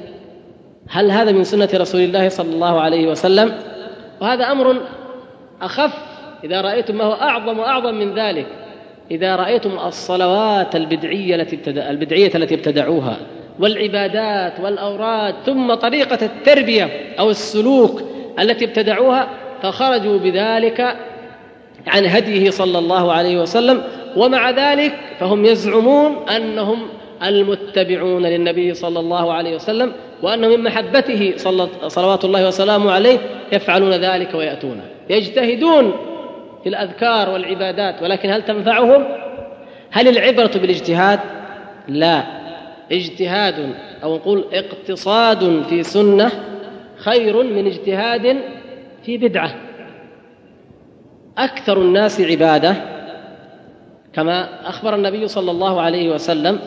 هل هذا من سنة رسول الله صلى الله عليه وسلم؟ وهذا أمر أخف إذا رأيتم ما هو أعظم وأعظم من ذلك. إذا رأيتم الصلوات البدعية التي البدعية التي ابتدعوها. والعبادات والأوراد ثم طريقة التربية أو السلوك التي ابتدعوها فخرجوا بذلك عن هديه صلى الله عليه وسلم ومع ذلك فهم يزعمون أنهم المتبعون للنبي صلى الله عليه وسلم وانه من محبته صلوات الله وسلامه عليه يفعلون ذلك وياتونه يجتهدون في الأذكار والعبادات ولكن هل تنفعهم؟ هل العبرة بالاجتهاد؟ لا. اجتهاد أو نقول اقتصاد في سنة خير من اجتهاد في بدعة. أكثر الناس عبادة كما أخبر النبي صلى الله عليه وسلم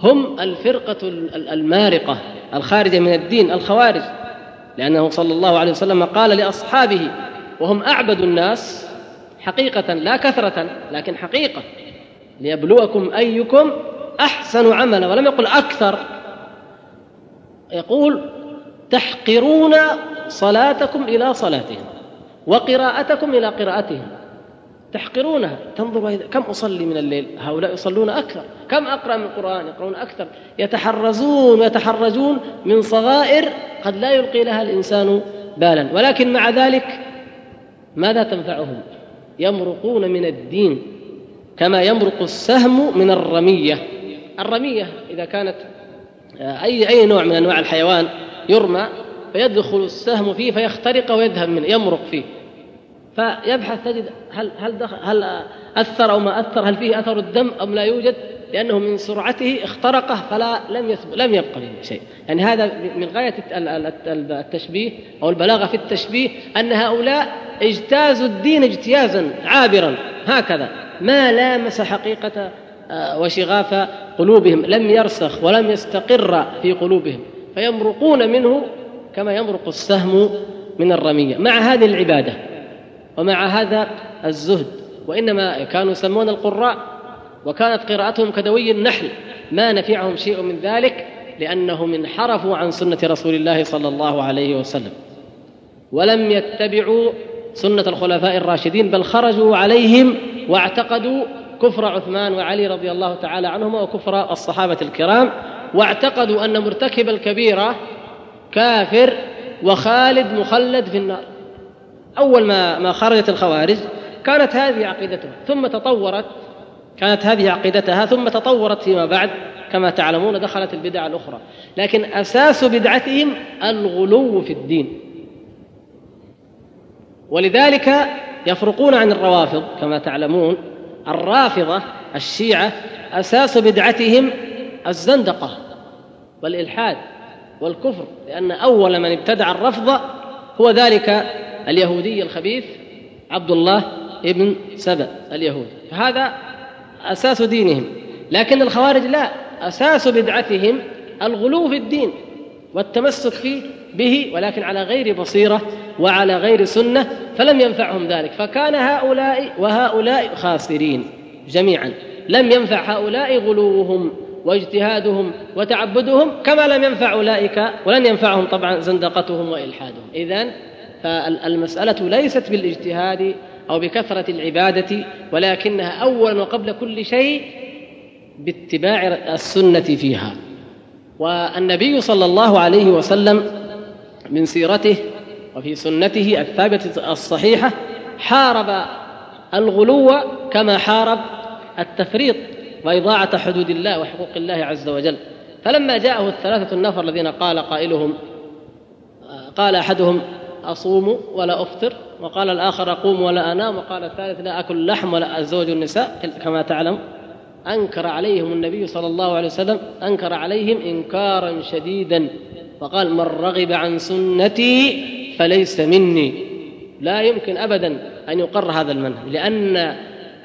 هم الفرقة المارقة الخارجة من الدين الخوارج. لأنه صلى الله عليه وسلم قال لأصحابه وهم أعبد الناس حقيقة لا كثرة لكن حقيقة. ليبلوكم أيكم أحسن عملا ولم يقل أكثر. يقول تحقرون صلاتكم إلى صلاتهم وقراءتكم إلى قراءتهم. تحقرونها تنظر كم أصلي من الليل؟ هؤلاء يصلون أكثر. كم أقرأ من القران يقرؤون أكثر. يتحرزون ويتحرجون من صغائر قد لا يلقي لها الإنسان بالا. ولكن مع ذلك ماذا تنفعهم؟ يمرقون من الدين كما يمرق السهم من الرمية. الرمية إذا كانت آه، أي أي نوع من أنواع الحيوان يرمى فيدخل السهم فيه فيخترق ويذهب منه يمرق فيه. فيبحث تجد هل هل دخل هل أثر أو ما أثر هل فيه أثر الدم أم لا يوجد لأنه من سرعته اخترقه فلا لم لم يبقى منه شيء. يعني هذا من غاية التشبيه أو البلاغة في التشبيه أن هؤلاء اجتازوا الدين اجتيازا عابرا هكذا. ما لامس حقيقة آه، وشغاف قلوبهم لم يرسخ ولم يستقر في قلوبهم فيمرقون منه كما يمرق السهم من الرمية. مع هذه العبادة ومع هذا الزهد وإنما كانوا يسمون القراء وكانت قراءتهم كدوي النحل ما نفعهم شيء من ذلك لأنهم انحرفوا عن سنة رسول الله صلى الله عليه وسلم ولم يتبعوا سنة الخلفاء الراشدين بل خرجوا عليهم واعتقدوا كفر عثمان وعلي رضي الله تعالى عنهما وكفر الصحابة الكرام واعتقدوا أن مرتكب الكبيرة كافر وخالد مخلد في النار. أول ما ما خرجت الخوارج كانت هذه عقيدتها ثم تطورت كانت هذه عقيدتها ثم تطورت فيما بعد كما تعلمون دخلت البدع الأخرى. لكن أساس بدعتهم الغلو في الدين. ولذلك يفرقون عن الروافض كما تعلمون الرافضة الشيعة أساس بدعتهم الزندقة والإلحاد والكفر لأن أول من ابتدع الرفض هو ذلك اليهودي الخبيث عبد الله ابن سبأ اليهودي. فهذا أساس دينهم لكن الخوارج لا أساس بدعتهم الغلو في الدين والتمسك فيه به ولكن على غير بصيرة وعلى غير سنة فلم ينفعهم ذلك. فكان هؤلاء وهؤلاء خاسرين جميعا. لم ينفع هؤلاء غلوهم واجتهادهم وتعبدهم كما لم ينفع أولئك ولن ينفعهم طبعا زندقتهم وإلحادهم. اذا فالمسألة ليست بالاجتهاد أو بكثرة العبادة ولكنها اولا وقبل كل شيء باتباع السنة فيها. والنبي صلى الله عليه وسلم من سيرته وفي سنته الثابتة الصحيحة حارب الغلو كما حارب التفريط وإضاعة حدود الله وحقوق الله عز وجل. فلما جاءه الثلاثة النفر الذين قال قائلهم قال أحدهم أصوم ولا أفطر وقال الآخر أقوم ولا أنام وقال الثالث لا أكل لحم ولا أزوج النساء كما تعلم أنكر عليهم النبي صلى الله عليه وسلم أنكر عليهم إنكارا شديدا. وقال من رغب عن سنتي فليس مني. لا يمكن أبدا أن يقر هذا المنهج لأن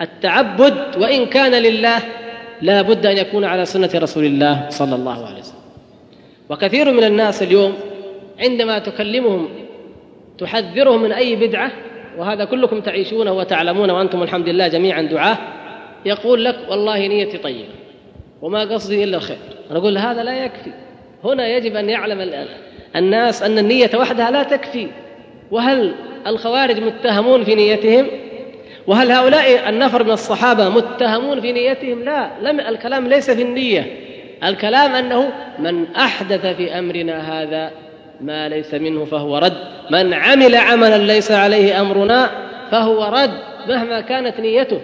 التعبد وإن كان لله لا بد أن يكون على سنة رسول الله صلى الله عليه وسلم. وكثير من الناس اليوم عندما تكلمهم تحذرهم من أي بدعة وهذا كلكم تعيشونه وتعلمون وأنتم الحمد لله جميعا دعاة يقول لك والله نيتي طيبة وما قصدي إلا الخير. أنا أقول هذا لا يكفي. هنا يجب أن يعلم الناس أن النية وحدها لا تكفي. وهل الخوارج متهمون في نيتهم؟ وهل هؤلاء النفر من الصحابة متهمون في نيتهم؟ لا لم الكلام ليس في النية. الكلام أنه من أحدث في أمرنا هذا ما ليس منه فهو رد. من عمل عملا ليس عليه أمرنا فهو رد مهما كانت نيته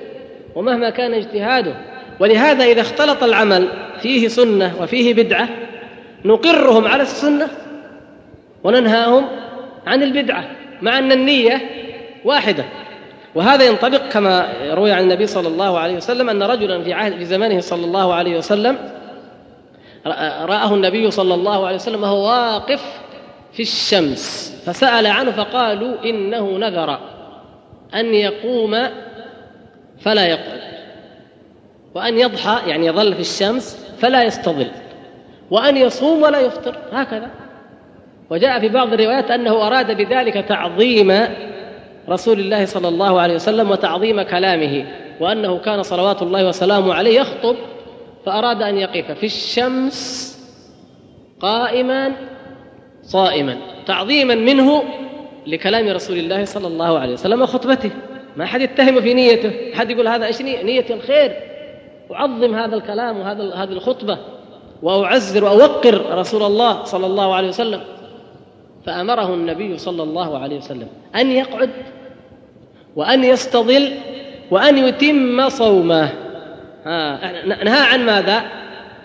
ومهما كان اجتهاده. ولهذا إذا اختلط العمل فيه سنة وفيه بدعة نقرهم على السنة وننهاهم عن البدعة مع أن النية واحدة. وهذا ينطبق كما روي عن النبي صلى الله عليه وسلم أن رجلا في عهد في زمانه صلى الله عليه وسلم رآه النبي صلى الله عليه وسلم وهو واقف في الشمس فسأل عنه فقالوا إنه نذر أن يقوم فلا يقعد وأن يضحى يعني يظل في الشمس فلا يستظل. وأن يصوم ولا يفطر هكذا. وجاء في بعض الروايات أنه أراد بذلك تعظيم رسول الله صلى الله عليه وسلم وتعظيم كلامه وأنه كان صلوات الله وسلامه عليه يخطب فأراد أن يقف في الشمس قائما صائما تعظيما منه لكلام رسول الله صلى الله عليه وسلم وخطبته. ما حد يتهم في نيته حد يقول هذا إيش نية؟ الخير. أعظم هذا الكلام وهذا هذه الخطبة. وأعزر وأوقر رسول الله صلى الله عليه وسلم. فأمره النبي صلى الله عليه وسلم أن يقعد وأن يستظل وأن يتم صومه. نهى عن ماذا؟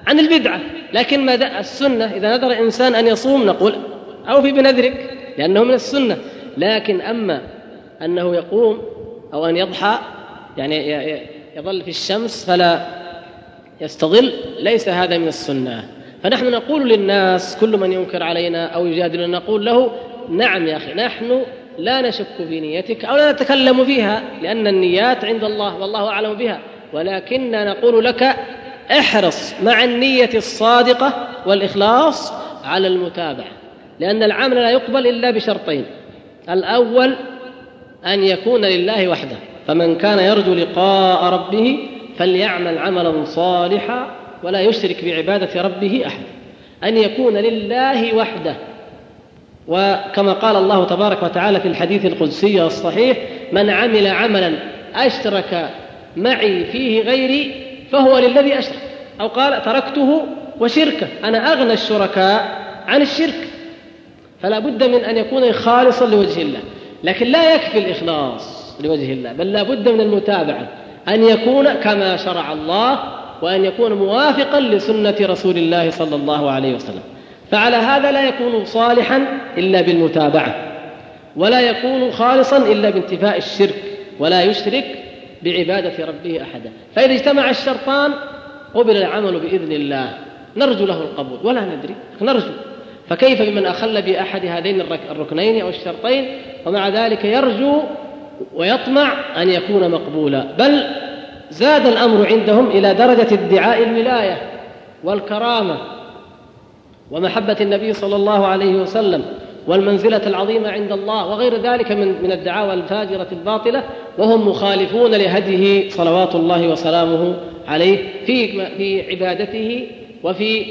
عن البدعة. لكن ماذا؟ السنة. إذا نذر إنسان أن يصوم نقول أوفي بنذرك لأنه من السنة. لكن أما أنه يقوم أو أن يضحى يعني يظل في الشمس فلا يستظل ليس هذا من السنة. فنحن نقول للناس كل من ينكر علينا أو يجادلنا نقول له نعم يا أخي نحن لا نشك في نيتك أو لا نتكلم فيها لأن النيات عند الله والله أعلم بها. ولكننا نقول لك احرص مع النية الصادقة والإخلاص على المتابعة لأن العمل لا يقبل إلا بشرطين. الأول أن يكون لله وحده فمن كان يرجو لقاء ربه فليعمل عملا صالحا ولا يشرك بعبادة ربه أحد. أن يكون لله وحده. وكما قال الله تبارك وتعالى في الحديث القدسي الصحيح من عمل عملا أشرك معي فيه غيري فهو للذي أشرك. أو قال تركته وشركه. أنا أغنى الشركاء عن الشرك. فلا بد من أن يكون خالصا لوجه الله. لكن لا يكفي الإخلاص لوجه الله بل لا بد من المتابعة. أن يكون كما شرع الله وأن يكون موافقا لسنة رسول الله صلى الله عليه وسلم. فعلى هذا لا يكون صالحا إلا بالمتابعة ولا يكون خالصا إلا بانتفاء الشرك ولا يشرك بعبادة ربه أحدا. فإذا اجتمع الشرطان قبل العمل بإذن الله نرجو له القبول. ولا ندري نرجو. فكيف بمن أخل بأحد هذين الركنين أو الشرطين؟ ومع ذلك يرجو ويطمع أن يكون مقبولا. بل زاد الأمر عندهم إلى درجة ادعاء الولاية والكرامة ومحبة النبي صلى الله عليه وسلم والمنزلة العظيمة عند الله وغير ذلك من من الدعاوى الفاجرة الباطلة. وهم مخالفون لهديه صلوات الله وسلامه عليه في في عبادته وفي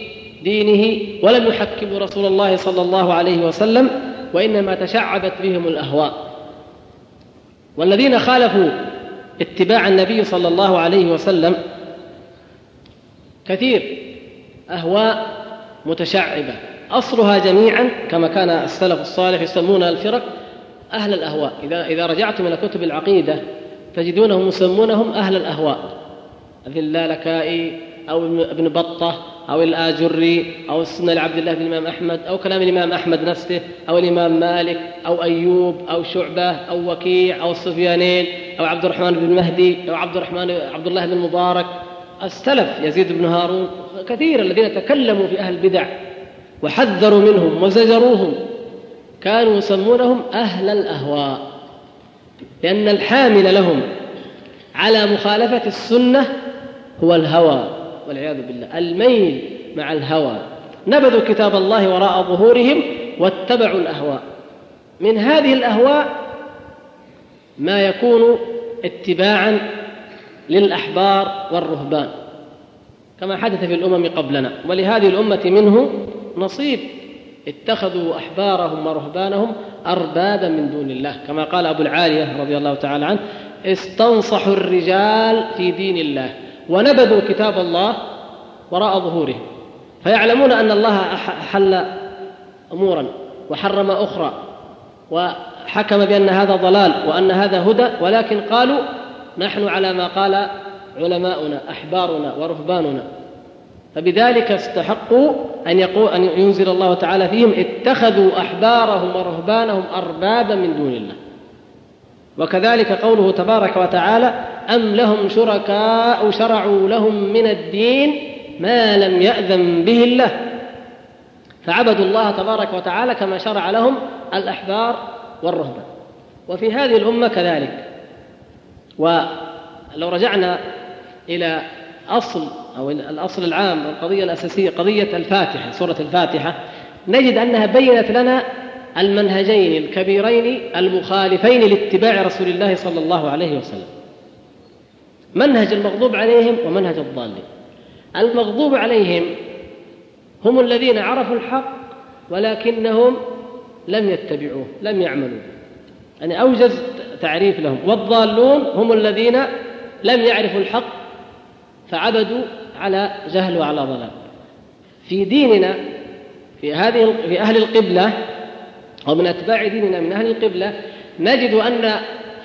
دينه ولم يحكموا رسول الله صلى الله عليه وسلم وإنما تشعبت بهم الأهواء. والذين خالفوا اتباع النبي صلى الله عليه وسلم كثير أهواء متشعبة أصلها جميعا كما كان السلف الصالح يسمون الفرق أهل الأهواء. إذا إذا رجعتم إلى كتب العقيدة تجدونهم يسمونهم أهل الأهواء اللالكائي أو ابن بطة أو الآجري أو السنة لعبد الله بن الإمام أحمد أو كلام الإمام أحمد نفسه أو الإمام مالك أو أيوب أو شعبة أو وكيع أو السفيانين أو عبد الرحمن بن مهدي أو عبد الرحمن عبد الله بن مبارك السلف يزيد بن هارون كثير الذين تكلموا في أهل البدع وحذروا منهم وزجروهم. كانوا يسمونهم أهل الأهواء لأن الحامل لهم على مخالفة السنة هو الهوى. والعياذ بالله. الميل مع الهوى. نبذوا كتاب الله وراء ظهورهم واتبعوا الأهواء. من هذه الأهواء ما يكون اتباعا للأحبار والرهبان. كما حدث في الأمم قبلنا. ولهذه الأمة منه نصيب. اتخذوا أحبارهم ورهبانهم أربابا من دون الله. كما قال أبو العالية رضي الله تعالى عنه استنصحوا الرجال في دين الله. ونبذوا كتاب الله وراء ظهورهم فيعلمون أن الله حل أمورا وحرم أخرى وحكم بأن هذا ضلال وأن هذا هدى ولكن قالوا نحن على ما قال علماؤنا أحبارنا ورهباننا. فبذلك استحقوا أن يقول أن ينزل الله تعالى فيهم اتخذوا أحبارهم ورهبانهم أربابا من دون الله. وكذلك قوله تبارك وتعالى أم لهم شركاء شرعوا لهم من الدين ما لم يأذن به الله؟ فعبدوا الله تبارك وتعالى كما شرع لهم الأحبار والرهبان وفي هذه الأمة كذلك. ولو رجعنا إلى أصل أو الأصل العام والقضية الأساسية قضية الفاتحة سورة الفاتحة نجد أنها بينت لنا المنهجين الكبيرين المخالفين لاتباع رسول الله صلى الله عليه وسلم. منهج المغضوب عليهم ومنهج الضالين. المغضوب عليهم هم الذين عرفوا الحق ولكنهم لم يتبعوه لم يعملوا يعني أوجز تعريف لهم. والضالون هم الذين لم يعرفوا الحق فعبدوا على جهل وعلى ضلال. في ديننا في هذه في أهل القبلة أو من أتباع ديننا من أهل القبلة نجد أن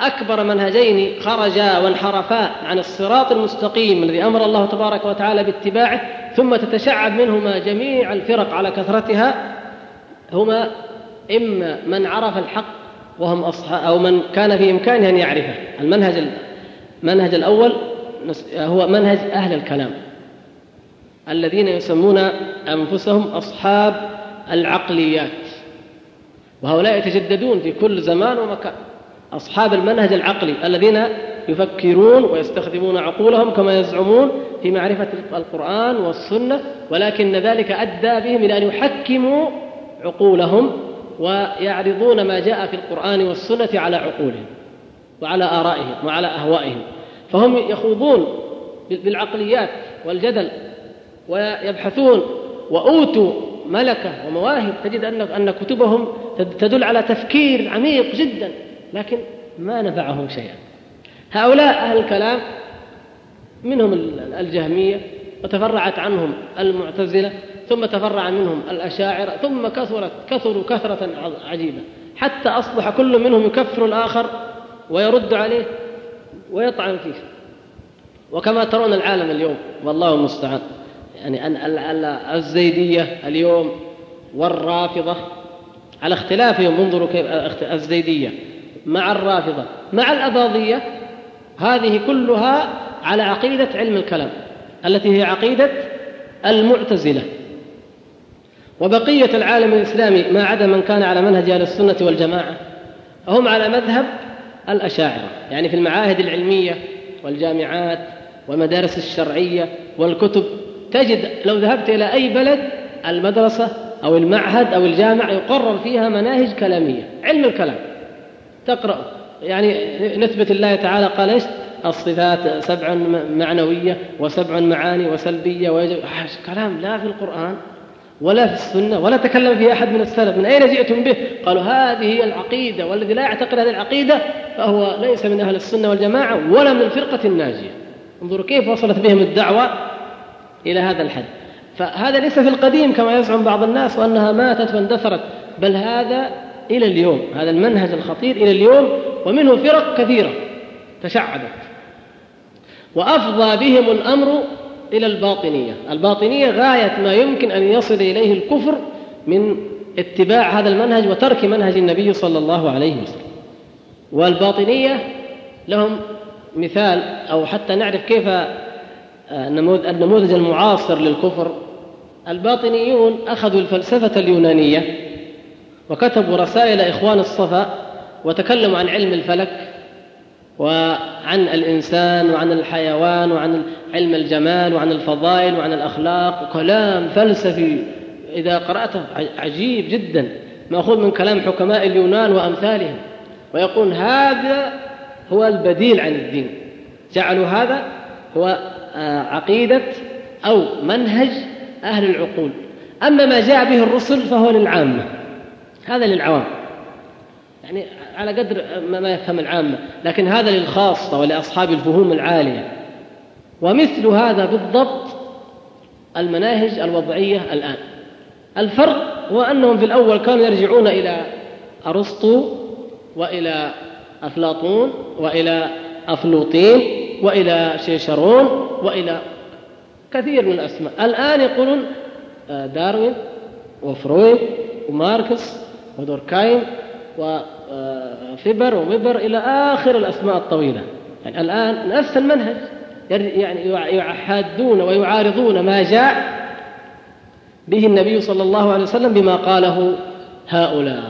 أكبر منهجين خرجا وانحرفا عن الصراط المستقيم الذي أمر الله تبارك وتعالى باتباعه ثم تتشعب منهما جميع الفرق على كثرتها. هما إما من عرف الحق وهم أصحاب أو من كان في إمكانه أن يعرفه. المنهج المنهج الأول هو منهج أهل الكلام. الذين يسمون أنفسهم أصحاب العقليات. وهؤلاء يتجددون في كل زمان ومكان. أصحاب المنهج العقلي الذين يفكرون ويستخدمون عقولهم كما يزعمون في معرفة القرآن والسنة ولكن ذلك أدى بهم إلى أن يحكموا عقولهم ويعرضون ما جاء في القرآن والسنة على عقولهم وعلى آرائهم وعلى أهوائهم. فهم يخوضون بالعقليات والجدل ويبحثون وأوتوا ملكة ومواهب تجد أن كتبهم تدل على تفكير عميق جدا. لكن ما نفعهم شيئا. هؤلاء أهل الكلام منهم الجهمية وتفرعت عنهم المعتزلة ثم تفرع منهم الأشاعرة ثم كثرت كثروا كثرة عجيبة. حتى أصبح كل منهم يكفر الآخر ويرد عليه ويطعن فيه. وكما ترون العالم اليوم والله المستعان. يعني أن الزيدية اليوم والرافضة على اختلافهم انظروا كيف الزيدية. مع الرافضة مع الأباضية هذه كلها على عقيدة علم الكلام التي هي عقيدة المعتزلة. وبقية العالم الإسلامي ما عدا من كان على منهج أهل السنة والجماعة فهم على مذهب الأشاعرة يعني في المعاهد العلمية والجامعات والمدارس الشرعية والكتب تجد لو ذهبت إلى أي بلد المدرسة أو المعهد أو الجامعة يقرر فيها مناهج كلامية علم الكلام. تقرأ. يعني نثبت الله تعالى قال إيش؟ الصفات سبع معنوية وسبع معاني وسلبية ويجب كلام لا في القرآن ولا في السنة ولا تكلم فيه أحد من السلف. من أين جئتم به؟ قالوا هذه هي العقيدة والذي لا يعتقد هذه العقيدة فهو ليس من أهل السنة والجماعة ولا من الفرقة الناجية. انظروا كيف وصلت بهم الدعوة إلى هذا الحد. فهذا ليس في القديم كما يزعم بعض الناس وأنها ماتت واندثرت بل هذا إلى اليوم هذا المنهج الخطير إلى اليوم ومنه فرق كثيرة تشعبت. وأفضى بهم الأمر إلى الباطنية. الباطنية غاية ما يمكن أن يصل إليه الكفر من اتباع هذا المنهج وترك منهج النبي صلى الله عليه وسلم. والباطنية لهم مثال أو حتى نعرف كيف آه، النموذج المعاصر للكفر. الباطنيون أخذوا الفلسفة اليونانية وكتبوا رسائل إخوان الصفا وتكلموا عن علم الفلك وعن الإنسان وعن الحيوان وعن علم الجمال وعن الفضائل وعن الأخلاق وكلام فلسفي. إذا قرأته عجيب جدا مأخوذ من كلام حكماء اليونان وأمثالهم. ويقول هذا هو البديل عن الدين. جعلوا هذا هو آه، عقيدة أو منهج أهل العقول. أما ما جاء به الرسل فهو للعامة. هذا للعوام. يعني على قدر ما يفهم العامة لكن هذا للخاصة ولأصحاب الفهوم العالية. ومثل هذا بالضبط المناهج الوضعية الآن. الفرق هو أنهم في الأول كانوا يرجعون إلى أرسطو وإلى أفلاطون وإلى أفلوطين وإلى شيشرون وإلى كثير من الأسماء. الآن يقولون آه، داروين وفرويد وماركس ودوركايم وفيبر وويبر إلى آخر الأسماء الطويلة. يعني الآن نفس المنهج. يعني يحادون ويعارضون ما جاء به النبي صلى الله عليه وسلم بما قاله هؤلاء.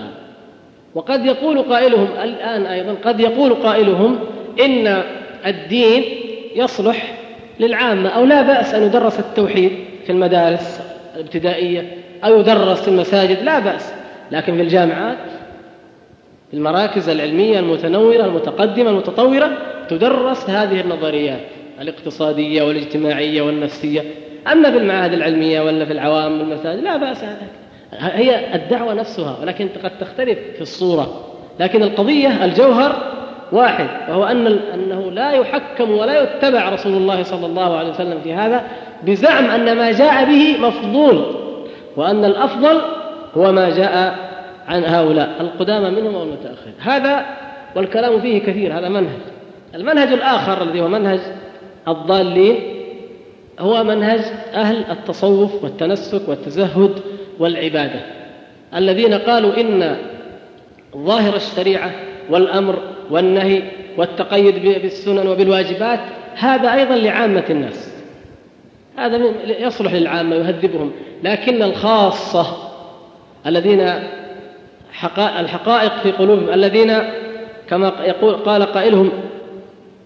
وقد يقول قائلهم الآن أيضا قد يقول قائلهم إن الدين يصلح للعامة أو لا بأس أن يدرس التوحيد في المدارس الابتدائية أو يدرس في المساجد لا بأس. لكن في الجامعات في المراكز العلمية المتنورة المتقدمة المتطورة تدرس هذه النظريات الاقتصادية والاجتماعية والنفسية. أما في المعاهد العلمية ولا في العوام والمساجد لا بأس هذا هي الدعوة نفسها ولكن قد تختلف في الصورة. لكن القضية الجوهر واحد وهو أن أنه لا يحكم ولا يتبع رسول الله صلى الله عليه وسلم في هذا بزعم أن ما جاء به مفضول وأن الأفضل هو ما جاء عن هؤلاء القدامى منهم أو المتأخرين. هذا والكلام فيه كثير هذا منهج. المنهج الآخر الذي هو منهج الضالين هو منهج أهل التصوف والتنسك والتزهد والعبادة. الذين قالوا إن ظاهر الشريعة والأمر والنهي والتقيد بالسنن وبالواجبات هذا أيضا لعامة الناس. هذا يصلح للعامة يهذبهم. لكن الخاصة الذين الحقائق في قلوبهم. الذين كما يقول قال قائلهم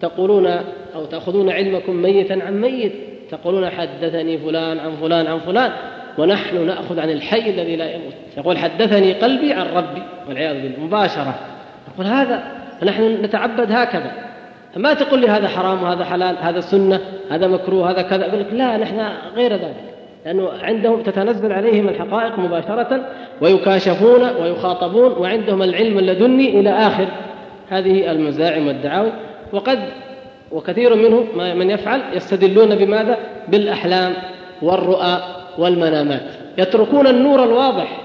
تقولون أو تأخذون علمكم ميتا عن ميت تقولون حدثني فلان عن فلان عن فلان ونحن نأخذ عن الحي الذي لا يموت. يقول حدثني قلبي عن ربي والعياذ بالله مباشرة. يقول هذا نحن نتعبد هكذا. ما تقول لي هذا حرام وهذا حلال هذا سنة هذا مكروه هذا كذا؟ يقول لك لا نحن غير ذلك. لأنه عندهم تتنزل عليهم الحقائق مباشرة ويكاشفون ويخاطبون وعندهم العلم اللدني إلى آخر. هذه المزاعم والدعاوي. وقد وكثير منهم من يفعل يستدلون بماذا؟ بالأحلام والرؤى والمنامات. يتركون النور الواضح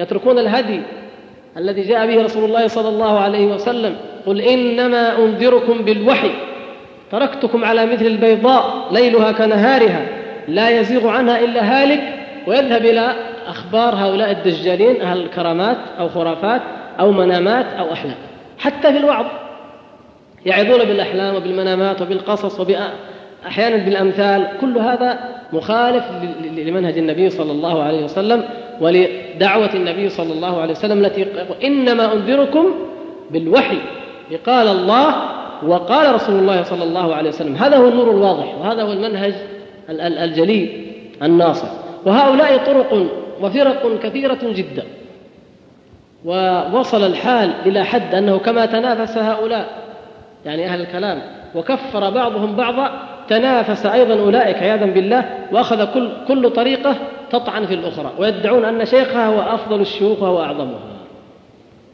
يتركون الهدي الذي جاء به رسول الله صلى الله عليه وسلم. قل إنما أنذركم بالوحي. تركتكم على مثل البيضاء ليلها كنهارها. لا يزيغ عنها إلا هالك ويذهب إلى أخبار هؤلاء الدجالين أهل الكرامات أو خرافات أو منامات أو أحلام. حتى في الوعظ. يعظون بالأحلام وبالمنامات وبالقصص وأحيانا بالأمثال. كل هذا مخالف لمنهج النبي صلى الله عليه وسلم ولدعوة النبي صلى الله عليه وسلم التي إنما أنذركم بالوحي قال الله وقال رسول الله صلى الله عليه وسلم. هذا هو النور الواضح وهذا هو المنهج الجليل الناصر. وهؤلاء طرق وفرق كثيرة جدا. ووصل الحال إلى حد أنه كما تنافس هؤلاء يعني أهل الكلام وكفر بعضهم بعضا تنافس أيضا أولئك عياذا بالله وأخذ كل, كل طريقة تطعن في الأخرى ويدعون أن شيخها هو أفضل الشيوخ وهو أعظمها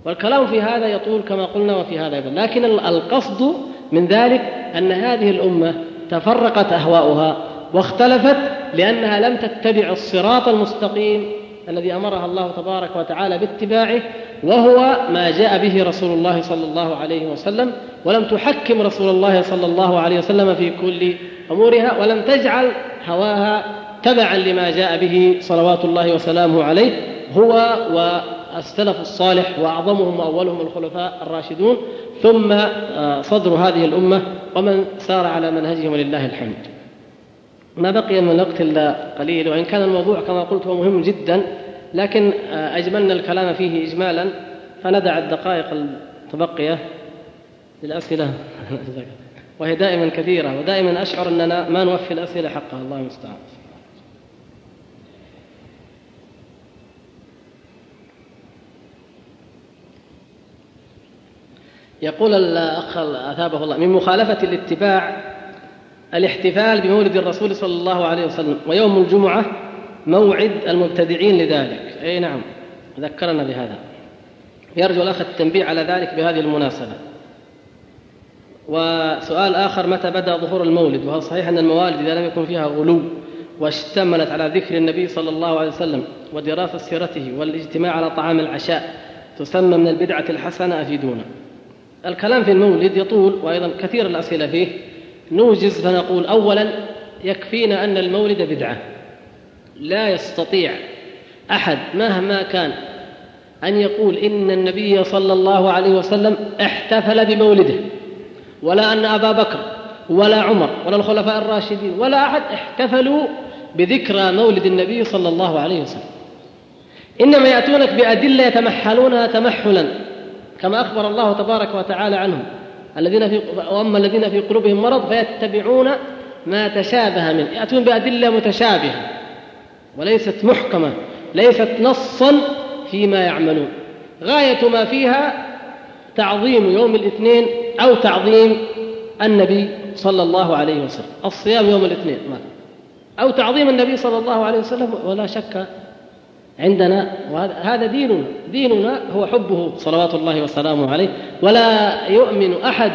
والكلام في هذا يطول كما قلنا وفي هذا أيضا لكن القصد من ذلك أن هذه الأمة تفرقت أهواؤها واختلفت لأنها لم تتبع الصراط المستقيم الذي أمرها الله تبارك وتعالى باتباعه وهو ما جاء به رسول الله صلى الله عليه وسلم ولم تحكم رسول الله صلى الله عليه وسلم في كل أمورها ولم تجعل هواها تبعا لما جاء به صلوات الله وسلامه عليه هو والسلف الصالح وأعظمهم وأولهم الخلفاء الراشدون ثم آه، صدر هذه الأمة ومن سار على منهجهم ولله الحمد. ما بقي من الوقت إلا قليل وإن كان الموضوع كما قلت هو مهم جدا لكن آه، أجملنا الكلام فيه إجمالا فندع الدقائق المتبقية للأسئلة. *laughs* وهي دائما كثيرة ودائما أشعر أننا ما نوفي الأسئلة حقها. الله المستعان. يقول الأخ أثابه الله من مخالفة الاتباع الاحتفال بمولد الرسول صلى الله عليه وسلم ويوم الجمعة موعد المبتدعين لذلك. أي نعم ذكرنا بهذا. يرجو الأخ التنبيه على ذلك بهذه المناسبة. وسؤال آخر متى بدأ ظهور المولد؟ وهل صحيح أن الموالد إذا لم يكن فيها غلو واشتملت على ذكر النبي صلى الله عليه وسلم ودراسة سيرته والاجتماع على طعام العشاء تسمى من البدعة الحسنة أفيدونا. الكلام في المولد يطول وأيضا كثير الأسئلة فيه. نوجز فنقول اولا يكفينا أن المولد بدعة. لا يستطيع أحد مهما كان أن يقول إن النبي صلى الله عليه وسلم احتفل بمولده ولا أن أبا بكر ولا عمر ولا الخلفاء الراشدين ولا أحد احتفلوا بذكرى مولد النبي صلى الله عليه وسلم. إنما يأتونك بأدلة يتمحلونها تمحلا كما أخبر الله تبارك وتعالى عنهم. الذين في وأما الذين في قلوبهم مرض فيتبعون ما تشابه منه. يأتون بأدلة متشابهة وليست محكمة ليست نصا فيما يعملون. غاية ما فيها تعظيم يوم الاثنين أو تعظيم النبي صلى الله عليه وسلم. الصيام يوم الاثنين أو تعظيم النبي صلى الله عليه وسلم ولا شك عندنا وهذا ديننا. ديننا هو حبه صلوات الله وسلامه عليه. ولا يؤمن أحد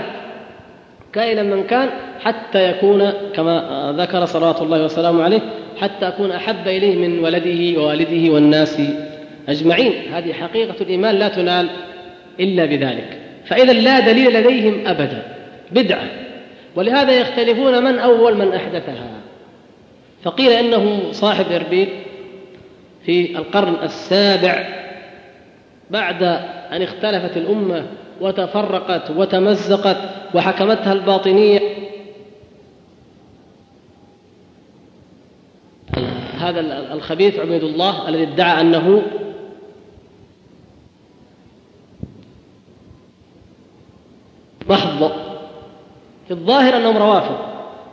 كائنا من كان حتى يكون كما ذكر صلوات الله وسلامه عليه حتى أكون أحب إليه من ولده ووالده والناس أجمعين. هذه حقيقة الإيمان لا تنال إلا بذلك. فاذا لا دليل لديهم ابدا. بدعة. ولهذا يختلفون من أول من أحدثها. فقيل إنه صاحب إربيل. في القرن السابع بعد أن اختلفت الأمة وتفرقت وتمزقت وحكمتها الباطنية. هذا الخبيث عبيد الله الذي ادعى أنه محض. في الظاهر أنهم روافض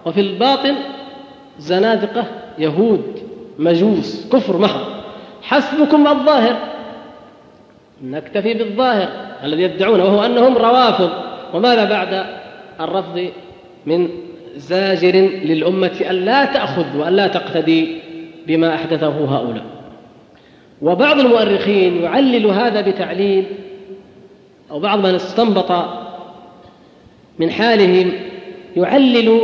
وفي الباطن زنادقة يهود مجوس كفر محض. حسبكم الظاهر. نكتفي بالظاهر الذي يدعونه وهو أنهم روافض. وماذا بعد الرفض من زاجر للأمة أن لا تأخذ وأن لا تقتدي بما أحدثه هؤلاء؟ وبعض المؤرخين يعلل هذا بتعليل أو بعض من استنبط من حالهم يعلل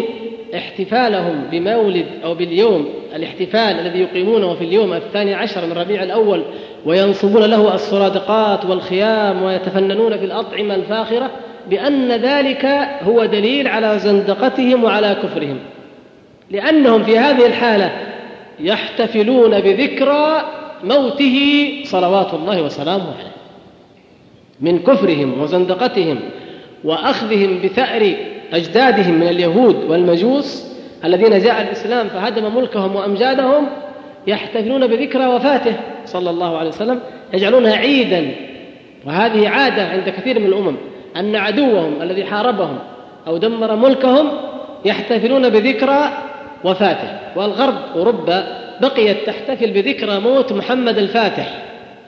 احتفالهم بمولد أو باليوم الاحتفال الذي يقيمونه في اليوم الثاني عشر من ربيع الأول وينصبون له السرادقات والخيام ويتفننون في الأطعمة الفاخرة بأن ذلك هو دليل على زندقتهم وعلى كفرهم. لأنهم في هذه الحالة يحتفلون بذكرى موته صلوات الله وسلامه عليه. من كفرهم وزندقتهم وأخذهم بثأر أجدادهم من اليهود والمجوس الذين جاء الإسلام فهدم ملكهم وأمجادهم يحتفلون بذكرى وفاته صلى الله عليه وسلم يجعلونها عيدا. وهذه عادة عند كثير من الأمم أن عدوهم الذي حاربهم أو دمر ملكهم يحتفلون بذكرى وفاته. والغرب أوروبا بقيت تحتفل بذكرى موت محمد الفاتح.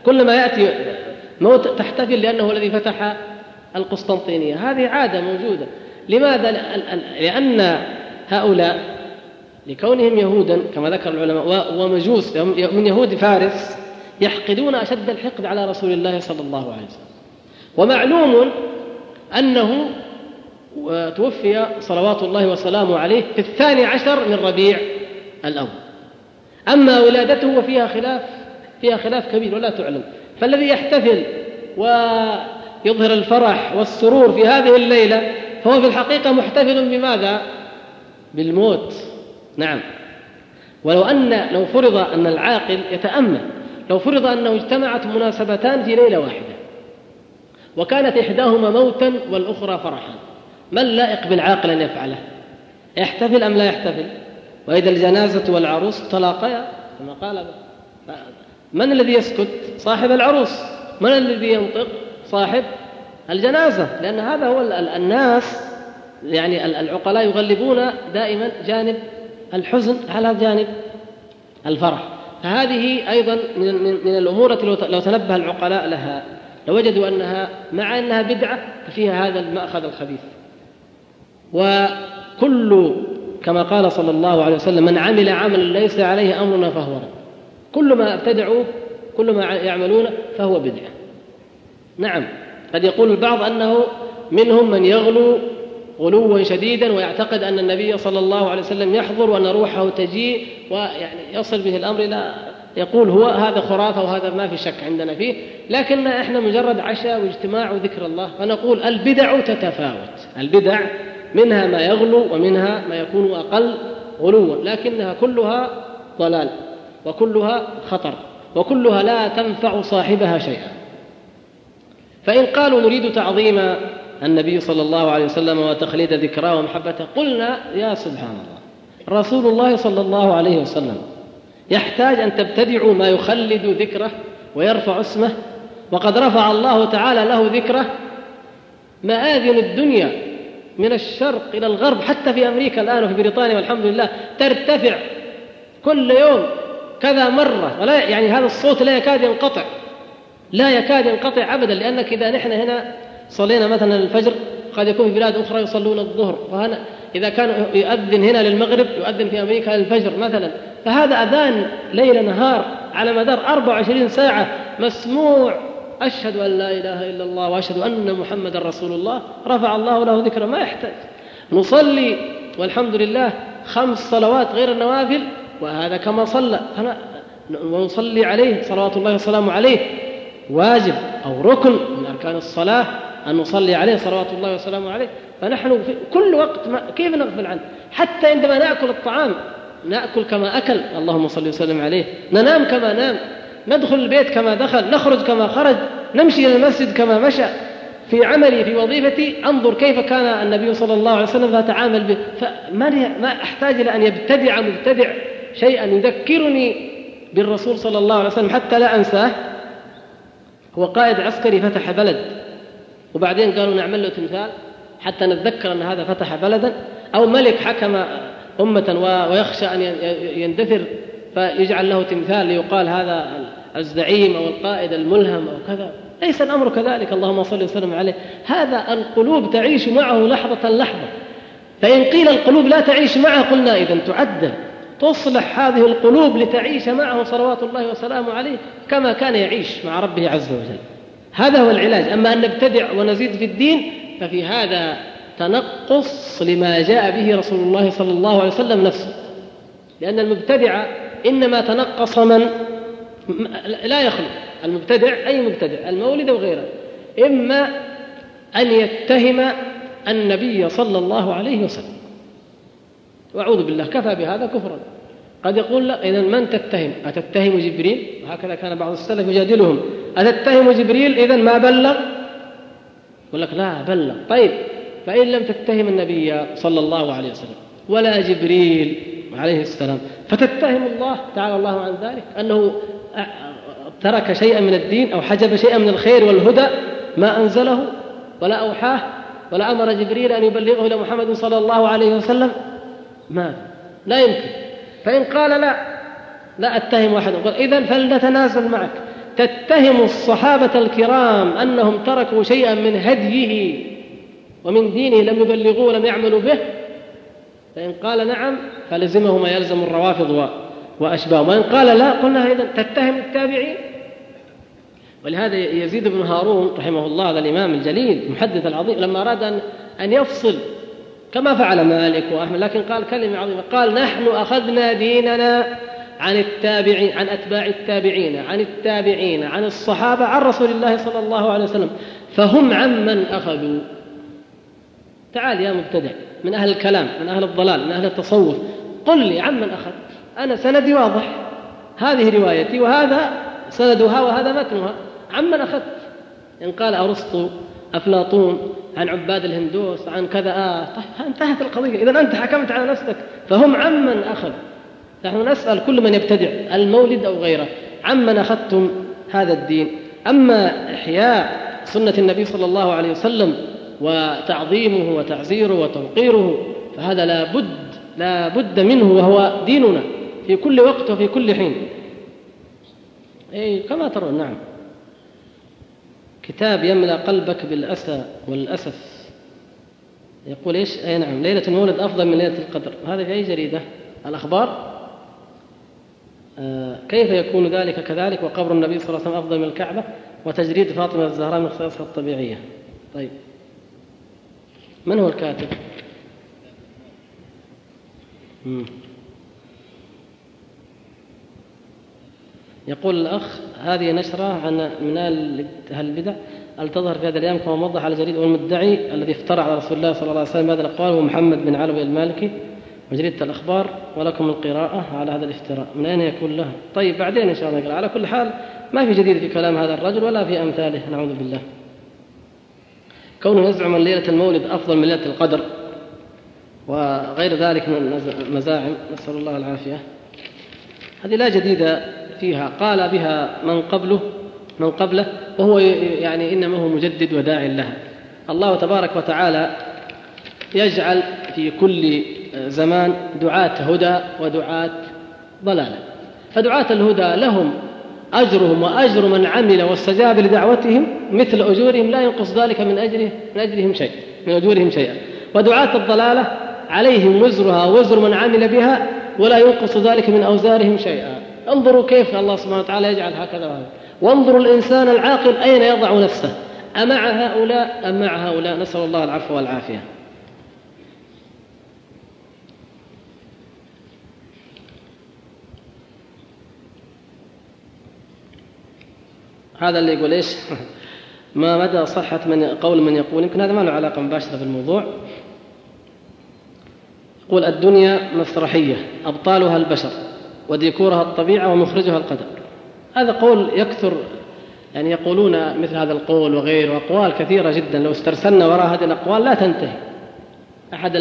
كلما يأتي موت تحتفل لأنه الذي فتح القسطنطينية. هذه عادة موجودة. لماذا؟ لأن هؤلاء لكونهم يهودا كما ذكر العلماء ومجوس من يهود فارس يحقدون أشد الحقد على رسول الله صلى الله عليه وسلم. ومعلوم أنه توفي صلوات الله وسلامه عليه في الثاني عشر من ربيع الأول. أما ولادته وفيها خلاف فيها خلاف كبير ولا تعلم. فالذي يحتفل ويظهر الفرح والسرور في هذه الليلة فهو في الحقيقة محتفل بماذا؟ بالموت. نعم. ولو أن لو فرض أن العاقل يتأمل لو فرض أنه اجتمعت مناسبتان في ليلة واحدة وكانت إحداهما موتا والأخرى فرحا ما اللائق بالعاقل أن يفعله؟ يحتفل أم لا يحتفل؟ وإذا الجنازة والعروس تلاقيا كما قال من الذي يسكت؟ صاحب العروس. من الذي ينطق؟ صاحب الجنازة. لأن هذا هو الناس يعني العقلاء يغلبون دائما جانب الحزن على جانب الفرح. فهذه أيضا من, من الأمور التي لو تنبه العقلاء لها. لوجدوا أنها مع أنها بدعة ففيها هذا المأخذ الخبيث. وكل كما قال صلى الله عليه وسلم من عمل عملا ليس عليه أمرنا فهو رد. كل ما ابتدعوه كل ما يعملون فهو بدعة. نعم قد يقول البعض أنه منهم من يغلو غلوا شديدا ويعتقد أن النبي صلى الله عليه وسلم يحضر وأن روحه تجيء ويعني يصل به الأمر إلى يقول هو هذا خرافة وهذا ما في شك عندنا فيه لكن إحنا مجرد عشاء واجتماع وذكر الله فنقول البدع تتفاوت البدع منها ما يغلو ومنها ما يكون أقل غلوا لكنها كلها ضلال وكلها خطر وكلها لا تنفع صاحبها شيئا. فإن قالوا نريد تعظيم النبي صلى الله عليه وسلم وتخليد ذكراه ومحبته قلنا يا سبحان الله رسول الله صلى الله عليه وسلم يحتاج أن تبتدعوا ما يخلد ذكره ويرفع اسمه وقد رفع الله تعالى له ذكره. مآذن الدنيا من الشرق إلى الغرب حتى في أمريكا الآن وفي بريطانيا والحمد لله ترتفع كل يوم كذا مرة ولا يعني هذا الصوت لا يكاد ينقطع لا يكاد ينقطع أبدا لأنك إذا نحن هنا صلينا مثلا الفجر قد يكون في بلاد أخرى يصلون الظهر. وهنا إذا كان يؤذن هنا للمغرب يؤذن في أمريكا للفجر مثلا. فهذا أذان ليل نهار على مدار 24 ساعة. مسموع. أشهد أن لا إله إلا الله وأشهد أن محمد رسول الله. رفع الله له ذكره ما يحتاج. نصلي والحمد لله خمس صلوات غير النوافل وهذا كما صلى. ونصلي عليه صلوات الله وسلامه عليه. واجب أو ركن من أركان الصلاة. أن نصلي عليه صلوات الله وسلامه عليه فنحن في كل وقت ما كيف نغفل عنه؟ حتى عندما نأكل الطعام نأكل كما أكل اللهم صل وسلم عليه ننام كما نام ندخل البيت كما دخل نخرج كما خرج نمشي إلى المسجد كما مشى. في عملي في وظيفتي أنظر كيف كان النبي صلى الله عليه وسلم يتعامل به فما ما أحتاج إلى أن يبتدع مبتدع شيئا يذكرني بالرسول صلى الله عليه وسلم حتى لا أنساه. هو قائد عسكري فتح بلد. وبعدين قالوا نعمل له تمثال حتى نتذكر أن هذا فتح بلدا أو ملك حكم أمة ويخشى أن يندثر فيجعل له تمثال ليقال هذا الزعيم أو القائد الملهم أو كذا. ليس الأمر كذلك. اللهم صل وسلم عليه. هذا القلوب تعيش معه لحظة لحظة. فإن قيل القلوب لا تعيش معه قلنا اذا تعدل. تصلح هذه القلوب لتعيش معه صلوات الله وسلامه عليه كما كان يعيش مع ربه عز وجل. هذا هو العلاج. أما أن نبتدع ونزيد في الدين ففي هذا تنقص لما جاء به رسول الله صلى الله عليه وسلم نفسه. لأن المبتدع إنما تنقص من لا يخلو. المبتدع أي مبتدع المولد وغيره. إما أن يتهم النبي صلى الله عليه وسلم. وأعوذ بالله كفى بهذا كفرا. قد يقول لا اذا من تتهم؟ أتتهم جبريل؟ وهكذا كان بعض السلف يجادلهم. أتتهم جبريل؟ اذا ما بلغ؟ يقول لك لا بلغ. طيب فإن لم تتهم النبي صلى الله عليه وسلم ولا جبريل عليه السلام فتتهم الله تعالى الله عن ذلك أنه ترك شيئا من الدين أو حجب شيئا من الخير والهدى ما أنزله ولا أوحاه ولا أمر جبريل أن يبلغه إلى محمد صلى الله عليه وسلم. ما لا يمكن. فإن قال لا لا أتهم واحد إذا فلنتنازل معك. تتهم الصحابة الكرام أنهم تركوا شيئا من هديه ومن دينه لم يبلغوه ولم يعملوا به. فإن قال نعم فلزمه ما يلزم الروافض وأشباههم. وإن قال لا قلنا إذا تتهم التابعين. ولهذا يزيد بن هارون رحمه الله هذا الإمام الجليل المحدث العظيم لما أراد أن أن يفصل كما فعل مالك وأحمد لكن قال كلمة عظيمة. قال نحن أخذنا ديننا عن التابعين عن أتباع التابعين عن التابعين عن الصحابة عن رسول الله صلى الله عليه وسلم. فهم عمن أخذوا. تعال يا مبتدع من أهل الكلام من أهل الضلال من أهل التصوف قل لي عمن أخذت أنا سندي واضح. هذه روايتي وهذا سندها وهذا متنها. عمن أخذت؟ إن قال أرسطو أفلاطون عن عباد الهندوس عن كذا آه طيب انتهت القضية. إذا أنت حكمت على نفسك. فهم عمن أخذ. نحن نسأل كل من يبتدع المولد أو غيره عمن أخذتم هذا الدين. أما إحياء سنة النبي صلى الله عليه وسلم وتعظيمه وتعزيره وتوقيره فهذا لا بد لا بد منه وهو ديننا في كل وقت وفي كل حين. أي كما ترون نعم. كتاب يملأ قلبك بالأسى والأسف يقول إيش؟ أي نعم ليلة المولد أفضل من ليلة القدر هذا في أي جريدة؟ الأخبار آه كيف يكون ذلك كذلك وقبر النبي صلى الله عليه وسلم أفضل من الكعبة وتجريد فاطمة الزهراء من خصائصها الطبيعية طيب من هو الكاتب؟ مم. يقول الأخ هذه نشرة عن من أهل البدع هل تظهر في هذه الأيام كما موضح على جريد والمدعي الذي افترى على رسول الله صلى الله عليه وسلم هذه الأقوال هو محمد بن علوي المالكي وجريدة الأخبار ولكم القراءة على هذا الافتراء. من أين يكون له؟ طيب بعدين إن شاء الله نقرأ. على كل حال ما في جديد في كلام هذا الرجل ولا في أمثاله نعوذ بالله. كونه يزعم أن ليلة المولد أفضل من ليلة القدر وغير ذلك من مزاعم نسأل الله العافية. هذه لا جديد فيها قال بها من قبله من قبله وهو يعني إنما هو مجدد وداع لها. الله تبارك وتعالى يجعل في كل زمان دعاة هدى ودعاة ضلالة. فدعاة الهدى لهم أجرهم وأجر من عمل واستجاب لدعوتهم مثل أجورهم لا ينقص ذلك من أجره من أجرهم شيء من أجورهم شيئا. ودعاة الضلالة عليهم وزرها وزر من عمل بها ولا ينقص ذلك من أوزارهم شيئا. انظروا كيف الله سبحانه وتعالى يجعل هكذا وهذا وانظروا الإنسان العاقل أين يضع نفسه؟ أمع هؤلاء أم مع هؤلاء؟ نسأل الله العفو والعافية. هذا اللي يقول إيش؟ *laughs* ما مدى صحة من قول من يقول؟ يمكن هذا ما له علاقة مباشرة بالموضوع يقول الدنيا مسرحية أبطالها البشر. وديكورها الطبيعة ومخرجها القدر. هذا قول يكثر يعني يقولون مثل هذا القول وغيره أقوال كثيرة جدا. لو استرسلنا وراء هذه الأقوال لا تنتهي. أحد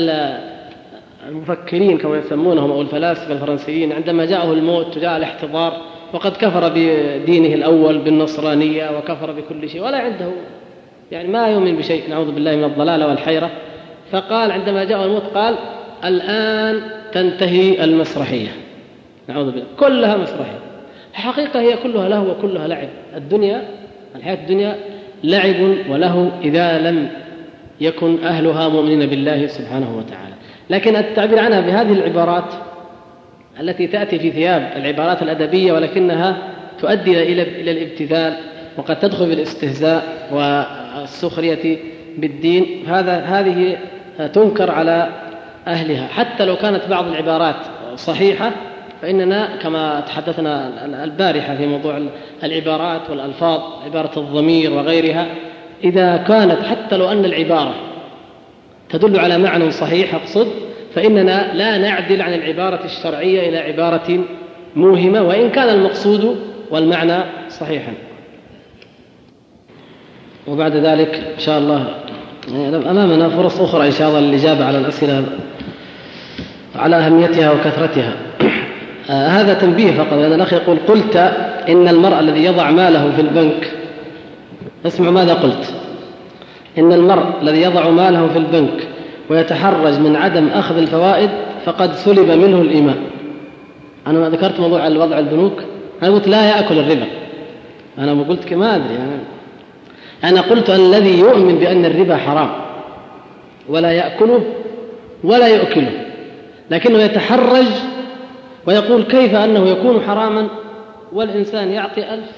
المفكرين كما يسمونهم أو الفلاسفة الفرنسيين عندما جاءه الموت وجاء الاحتضار وقد كفر بدينه الأول بالنصرانية وكفر بكل شيء ولا عنده يعني ما يؤمن بشيء. نعوذ بالله من الضلال والحيرة. فقال عندما جاء الموت قال الآن تنتهي المسرحية. نعوذ بالله. كلها مسرحية. الحقيقة هي كلها لهو وكلها لعب. الدنيا الحياة الدنيا لعب وله إذا لم يكن أهلها مؤمنين بالله سبحانه وتعالى. لكن التعبير عنها بهذه العبارات التي تأتي في ثياب العبارات الأدبية ولكنها تؤدي إلى إلى الابتذال وقد تدخل في الاستهزاء والسخرية بالدين. هذا هذه تنكر على أهلها. حتى لو كانت بعض العبارات صحيحة فإننا كما تحدثنا البارحة في موضوع العبارات والألفاظ عبارة الضمير وغيرها إذا كانت حتى لو أن العبارة تدل على معنى صحيح أقصد فإننا لا نعدل عن العبارة الشرعية إلى عبارة موهمة وإن كان المقصود والمعنى صحيحا. وبعد ذلك إن شاء الله أمامنا فرص أخرى إن شاء الله للإجابة على الأسئلة على أهميتها وكثرتها. آه هذا تنبيه فقط. لأن الأخ يقول قلت إن المرء الذي يضع ماله في البنك اسمع ماذا قلت. إن المرء الذي يضع ماله في البنك ويتحرج من عدم أخذ الفوائد فقد سلب منه الإيمان. أنا ذكرت موضوع الوضع البنوك. أنا قلت لا يأكل الربا. أنا قلت ما أدري. أنا أنا قلت الذي يؤمن بأن الربا حرام. ولا يأكله ولا يؤكله. لكنه يتحرج ويقول كيف أنه يكون حراما والإنسان يعطي ألف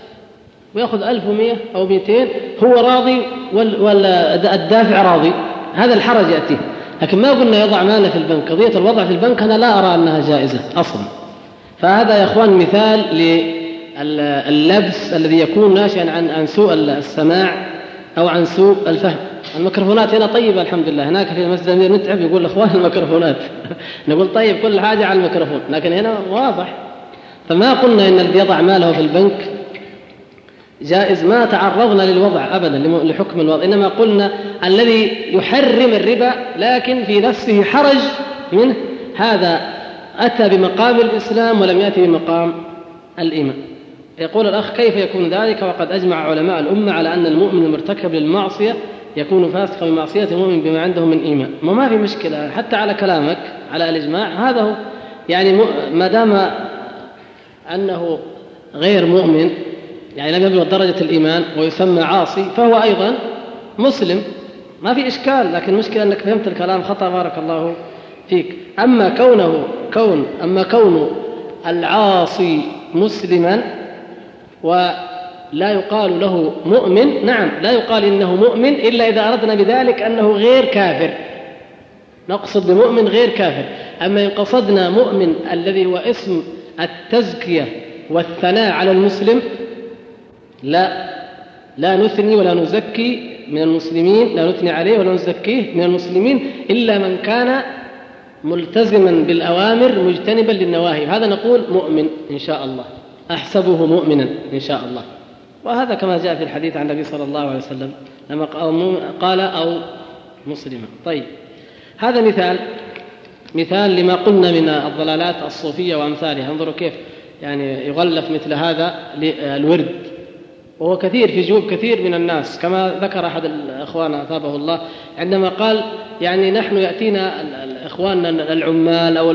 ويأخذ ألف ومئة أو مئتين هو راضي والدافع راضي. هذا الحرج يأتيه لكن ما قلنا يضع ماله في البنك. قضية الوضع في البنك أنا لا أرى أنها جائزة أصلا. فهذا يا إخوان مثال للبس الذي يكون ناشئا عن عن سوء السماع أو عن سوء الفهم. الميكروفونات هنا طيبة الحمد لله هناك في المسجد الأمير نتعب يقول الأخوان الميكروفونات. *laughs* نقول طيب كل حاجة على الميكروفون. لكن هنا واضح. فما قلنا إن الذي يضع ماله في البنك جائز ما تعرضنا للوضع أبدا لحكم الوضع. إنما قلنا الذي يحرم الربا لكن في نفسه حرج منه هذا أتى بمقام الإسلام ولم يأتي بمقام الإيمان. يقول الأخ كيف يكون ذلك؟ وقد أجمع علماء الأمة على أن المؤمن المرتكب للمعصية يكون فاسقا بمعصية المؤمن بما عنده من إيمان. ما, ما في مشكلة. حتى على كلامك على الإجماع هذا هو. يعني ما دام أنه غير مؤمن يعني لم يبلغ درجة الإيمان ويسمى عاصي فهو أيضا مسلم. ما في إشكال لكن المشكلة أنك فهمت الكلام خطأ. بارك الله فيك. أما كونه كون أما كون العاصي مسلما ولا يقال له مؤمن نعم لا يقال إنه مؤمن إلا إذا أردنا بذلك أنه غير كافر. نقصد بمؤمن غير كافر. أما إن قصدنا مؤمن الذي هو اسم التزكية والثناء على المسلم لا لا نثني ولا نزكي من المسلمين لا نثني عليه ولا نزكيه من المسلمين إلا من كان ملتزما بالأوامر مجتنبا للنواهي. هذا نقول مؤمن إن شاء الله. أحسبه مؤمنا إن شاء الله. وهذا كما جاء في الحديث عن النبي صلى الله عليه وسلم لما قال أو مسلما. طيب هذا مثال مثال لما قلنا من الضلالات الصوفية وأمثالها. انظروا كيف يعني يغلف مثل هذا الورد وهو كثير في جيوب كثير من الناس كما ذكر أحد الإخوان أثابه الله عندما قال يعني نحن يأتينا إخواننا العمال أو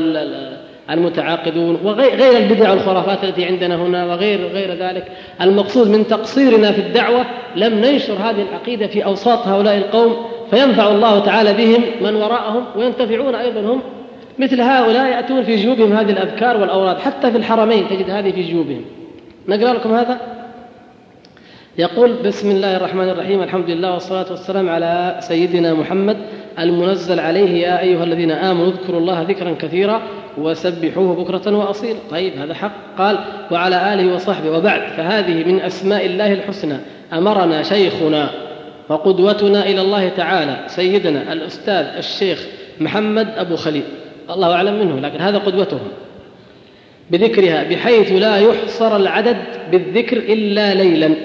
المتعاقدون وغير البدع والخرافات التي عندنا هنا وغير غير ذلك. المقصود من تقصيرنا في الدعوة لم ننشر هذه العقيدة في أوساط هؤلاء القوم فينفع الله تعالى بهم من وراءهم وينتفعون أيضا هم مثل هؤلاء يأتون في جيوبهم هذه الأذكار والأوراد. حتى في الحرمين تجد هذه في جيوبهم. نقرأ لكم هذا. يقول بسم الله الرحمن الرحيم الحمد لله والصلاة والسلام على سيدنا محمد المنزل عليه يا أيها الذين آمنوا اذكروا الله ذكرا كثيرا. وسبحوه بكرة وأصيلا طيب هذا حق. قال وعلى آله وصحبه. وبعد فهذه من أسماء الله الحسنى. أمرنا شيخنا وقدوتنا إلى الله تعالى سيدنا الأستاذ الشيخ محمد أبو خليل. الله أعلم منه لكن هذا قدوتهم. بذكرها بحيث لا يحصر العدد بالذكر إلا ليلا.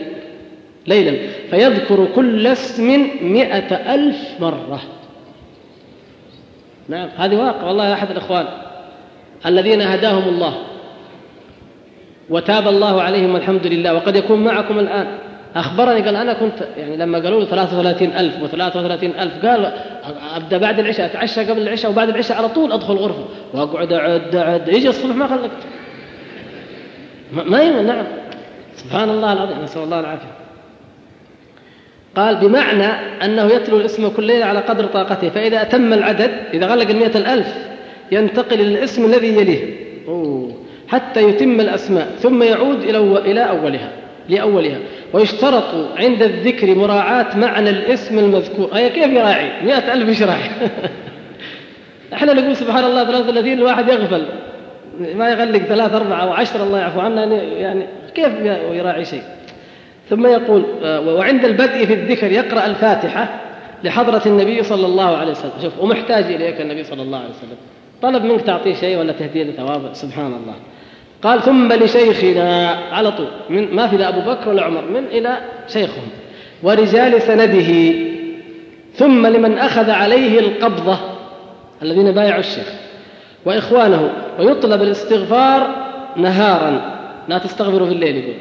ليلا. فيذكر كل اسم مئة ألف مرة. نعم هذه واقع. والله أحد الإخوان الذين هداهم الله. وتاب الله عليهم والحمد لله. وقد يكون معكم الآن. أخبرني قال أنا كنت يعني لما قالوا له 33 ألف و33 ألف قال أبدأ بعد العشاء أتعشى قبل العشاء وبعد العشاء على طول أدخل غرفة. وأقعد أعد أعد يجي الصبح ما خلق ما يمنع نعم. سبحان الله العظيم نسأل الله العافية. قال بمعنى أنه يتلو الاسم كل ليلة على قدر طاقته فإذا أتم العدد إذا غلق المئة الألف ينتقل للاسم الذي يليه. أوه. حتى يتم الأسماء ثم يعود إلى أولها لأولها. ويشترط عند الذكر مراعاة معنى الاسم المذكور. أي كيف يراعي؟ مئة ألف إيش *laughs* إحنا نقول سبحان الله 33 الواحد يغفل. ما يغلق ثلاث أربعة أو عشر الله يعفو عنا يعني كيف يراعي شيء؟ ثم يقول وعند البدء في الذكر يقرأ الفاتحة لحضرة النبي صلى الله عليه وسلم. شوف ومحتاج إليك النبي صلى الله عليه وسلم. طلب منك تعطيه شيء ولا تهديه لتواضع سبحان الله. قال ثم لشيخنا على طول من ما في لا أبو بكر ولا عمر من إلى شيخهم ورجال سنده ثم لمن أخذ عليه القبضة الذين بايعوا الشيخ وإخوانه ويطلب الاستغفار نهارا. لا تستغفروا في الليل يقول.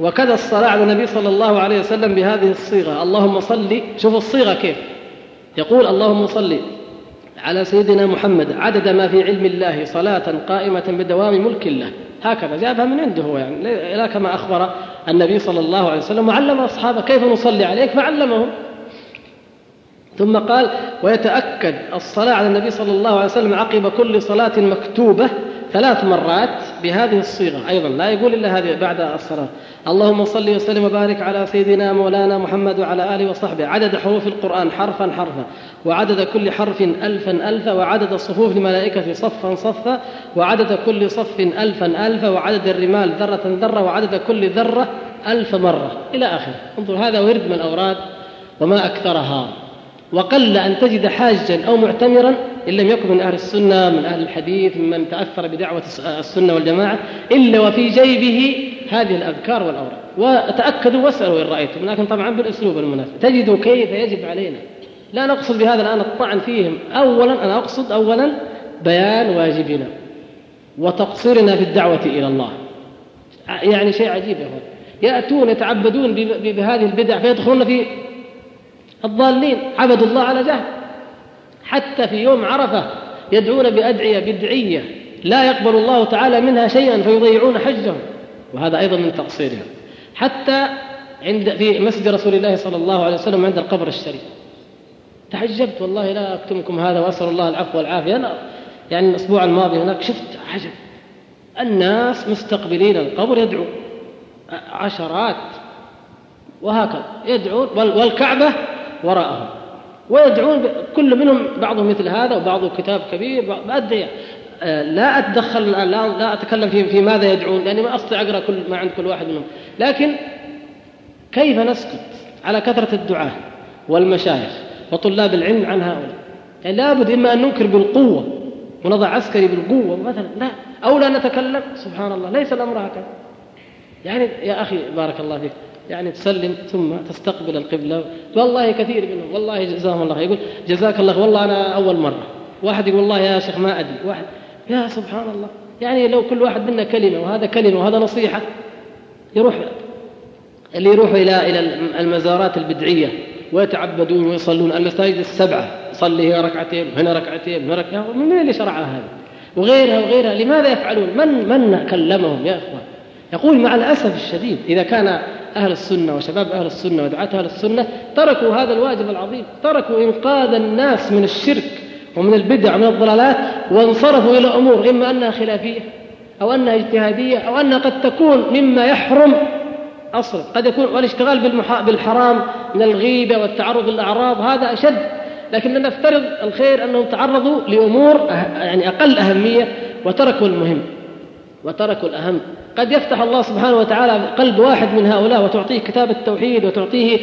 وكذا الصلاة على النبي صلى الله عليه وسلم بهذه الصيغة. اللهم صل شوفوا الصيغة كيف. يقول اللهم صل. على سيدنا محمد عدد ما في علم الله صلاة قائمة بدوام ملك الله. هكذا جابها من عنده هو يعني. لا كما أخبر النبي صلى الله عليه وسلم وعلم أصحابه كيف نصلي عليك فعلمهم ثم قال ويتأكد الصلاة على النبي صلى الله عليه وسلم عقب كل صلاة مكتوبة ثلاث مرات بهذه الصيغة. أيضا لا يقول إلا هذه بعد الصلاة. اللهم صل وسلم وبارك على سيدنا مولانا محمد وعلى آله وصحبه. عدد حروف القرآن حرفا حرفا وعدد كل حرف ألفا ألفا وعدد صفوف الملائكة صفا صفا وعدد كل صف ألفا ألفا وعدد الرمال ذرة ذرة وعدد كل ذرة ألف مرة. إلى آخره. انظر هذا ورد من الأوراد وما أكثرها. وقل أن تجد حاجا أو معتمرا إن لم يكن من أهل السنة من أهل الحديث ممن تأثر بدعوة السنة والجماعة إلا وفي جيبه هذه الأذكار والأوراق. وتأكدوا واسألوا إن رأيتم لكن طبعا بالأسلوب المناسب. تجدوا كيف يجب علينا؟ لا نقصد بهذا الآن الطعن فيهم. أولا أنا أقصد أولا بيان واجبنا وتقصيرنا في الدعوة إلى الله. يعني شيء عجيب يا أخوان. يأتون يتعبدون بهذه البدع فيدخلون في الضالين عبدوا الله على جهل. حتى في يوم عرفة يدعون بأدعية بدعية لا يقبل الله تعالى منها شيئا فيضيعون حجهم. وهذا أيضا من تقصيرهم. حتى عند في مسجد رسول الله صلى الله عليه وسلم عند القبر الشريف. تعجبت والله لا أكتمكم هذا وأسأل الله العفو والعافية. أنا يعني الأسبوع الماضي هناك شفت عجب الناس مستقبلين القبر يدعو. عشرات. وهكذا يدعون والكعبة وراءهم. ويدعون كل منهم بعضهم مثل هذا وبعضه كتاب كبير بأدعية. آه، لا أتدخل الآن لا, لا أتكلم في, في ماذا يدعون لأني ما أستطيع أقرأ كل ما عند كل واحد منهم. لكن كيف نسكت على كثرة الدعاة والمشايخ وطلاب العلم عن هؤلاء؟ يعني لابد إما أن ننكر بالقوة ونضع عسكري بالقوة مثلا. لا. أو لا نتكلم. سبحان الله. ليس الأمر هكذا. يعني يا أخي بارك الله فيك. يعني تسلم ثم تستقبل القبلة. والله كثير منهم والله جزاهم الله يقول جزاك الله والله أنا أول مرة. واحد يقول والله يا شيخ ما أدري. واحد يا سبحان الله. يعني لو كل واحد منا كلمة وهذا كلمة وهذا نصيحة يروح اللي يروحوا إلى إلى المزارات البدعية ويتعبدون ويصلون. المساجد السبعة صلي هنا ركعتين وهنا ركعتين وهنا ركعتين. من اللي شرعها هذا؟ وغيرها وغيرها. لماذا يفعلون؟ من من كلمهم يا إخوان؟ يقول مع الأسف الشديد إذا كان أهل السنة وشباب أهل السنة ودعاة أهل السنة تركوا هذا الواجب العظيم تركوا إنقاذ الناس من الشرك ومن البدع ومن الضلالات وانصرفوا إلى أمور إما أنها خلافية أو أنها اجتهادية أو أنها قد تكون مما يحرم أصلا قد يكون والاشتغال بالحرام من الغيبة والتعرض للأعراض هذا أشد لكن نفترض الخير أنهم تعرضوا لأمور أه- يعني أقل أهمية وتركوا المهم. وتركوا الأهم. قد يفتح الله سبحانه وتعالى قلب واحد من هؤلاء وتعطيه كتاب التوحيد وتعطيه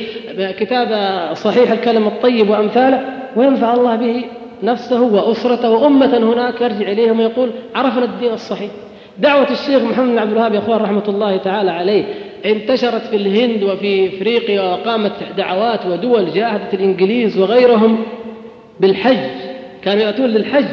كتاب صحيح الكلم الطيب وأمثاله وينفع الله به نفسه وأسرته وأمة هناك يرجع إليهم ويقول عرفنا الدين الصحيح. دعوة الشيخ محمد بن عبد الوهاب يا أخوان رحمة الله تعالى عليه انتشرت في الهند وفي إفريقيا وقامت دعوات ودول جاهدت الإنجليز وغيرهم بالحج. كانوا يأتون للحج.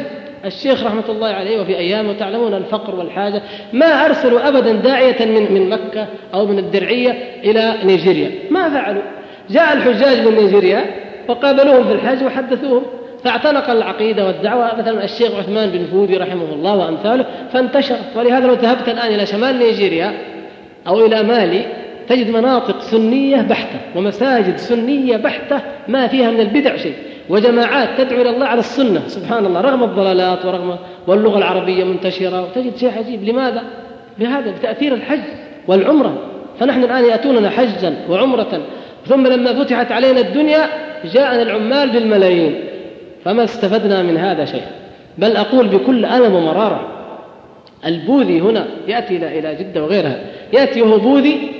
الشيخ رحمة الله عليه وفي أيامه تعلمون الفقر والحاجة ما أرسلوا أبدا داعية من من مكة أو من الدرعية إلى نيجيريا. ما فعلوا. جاء الحجاج من نيجيريا وقابلوهم في الحج وحدثوهم. فاعتنق العقيدة والدعوة. مثلا الشيخ عثمان بن فودي رحمه الله وأمثاله فانتشرت ولهذا لو ذهبت الآن إلى شمال نيجيريا أو إلى مالي تجد مناطق سنية بحتة ومساجد سنية بحتة ما فيها من البدع شيء. وجماعات تدعو إلى الله على السنة. سبحان الله. رغم الضلالات ورغم واللغة العربية منتشرة. وتجد شيء عجيب. لماذا؟ بهذا بتأثير الحج والعمرة. فنحن الآن يأتوننا حجا وعمرة. ثم لما فتحت علينا الدنيا جاءنا العمال بالملايين. فما استفدنا من هذا شيئا بل أقول بكل ألم ومرارة البوذي هنا يأتي إلى جدة وغيرها. يأتي وهو بوذي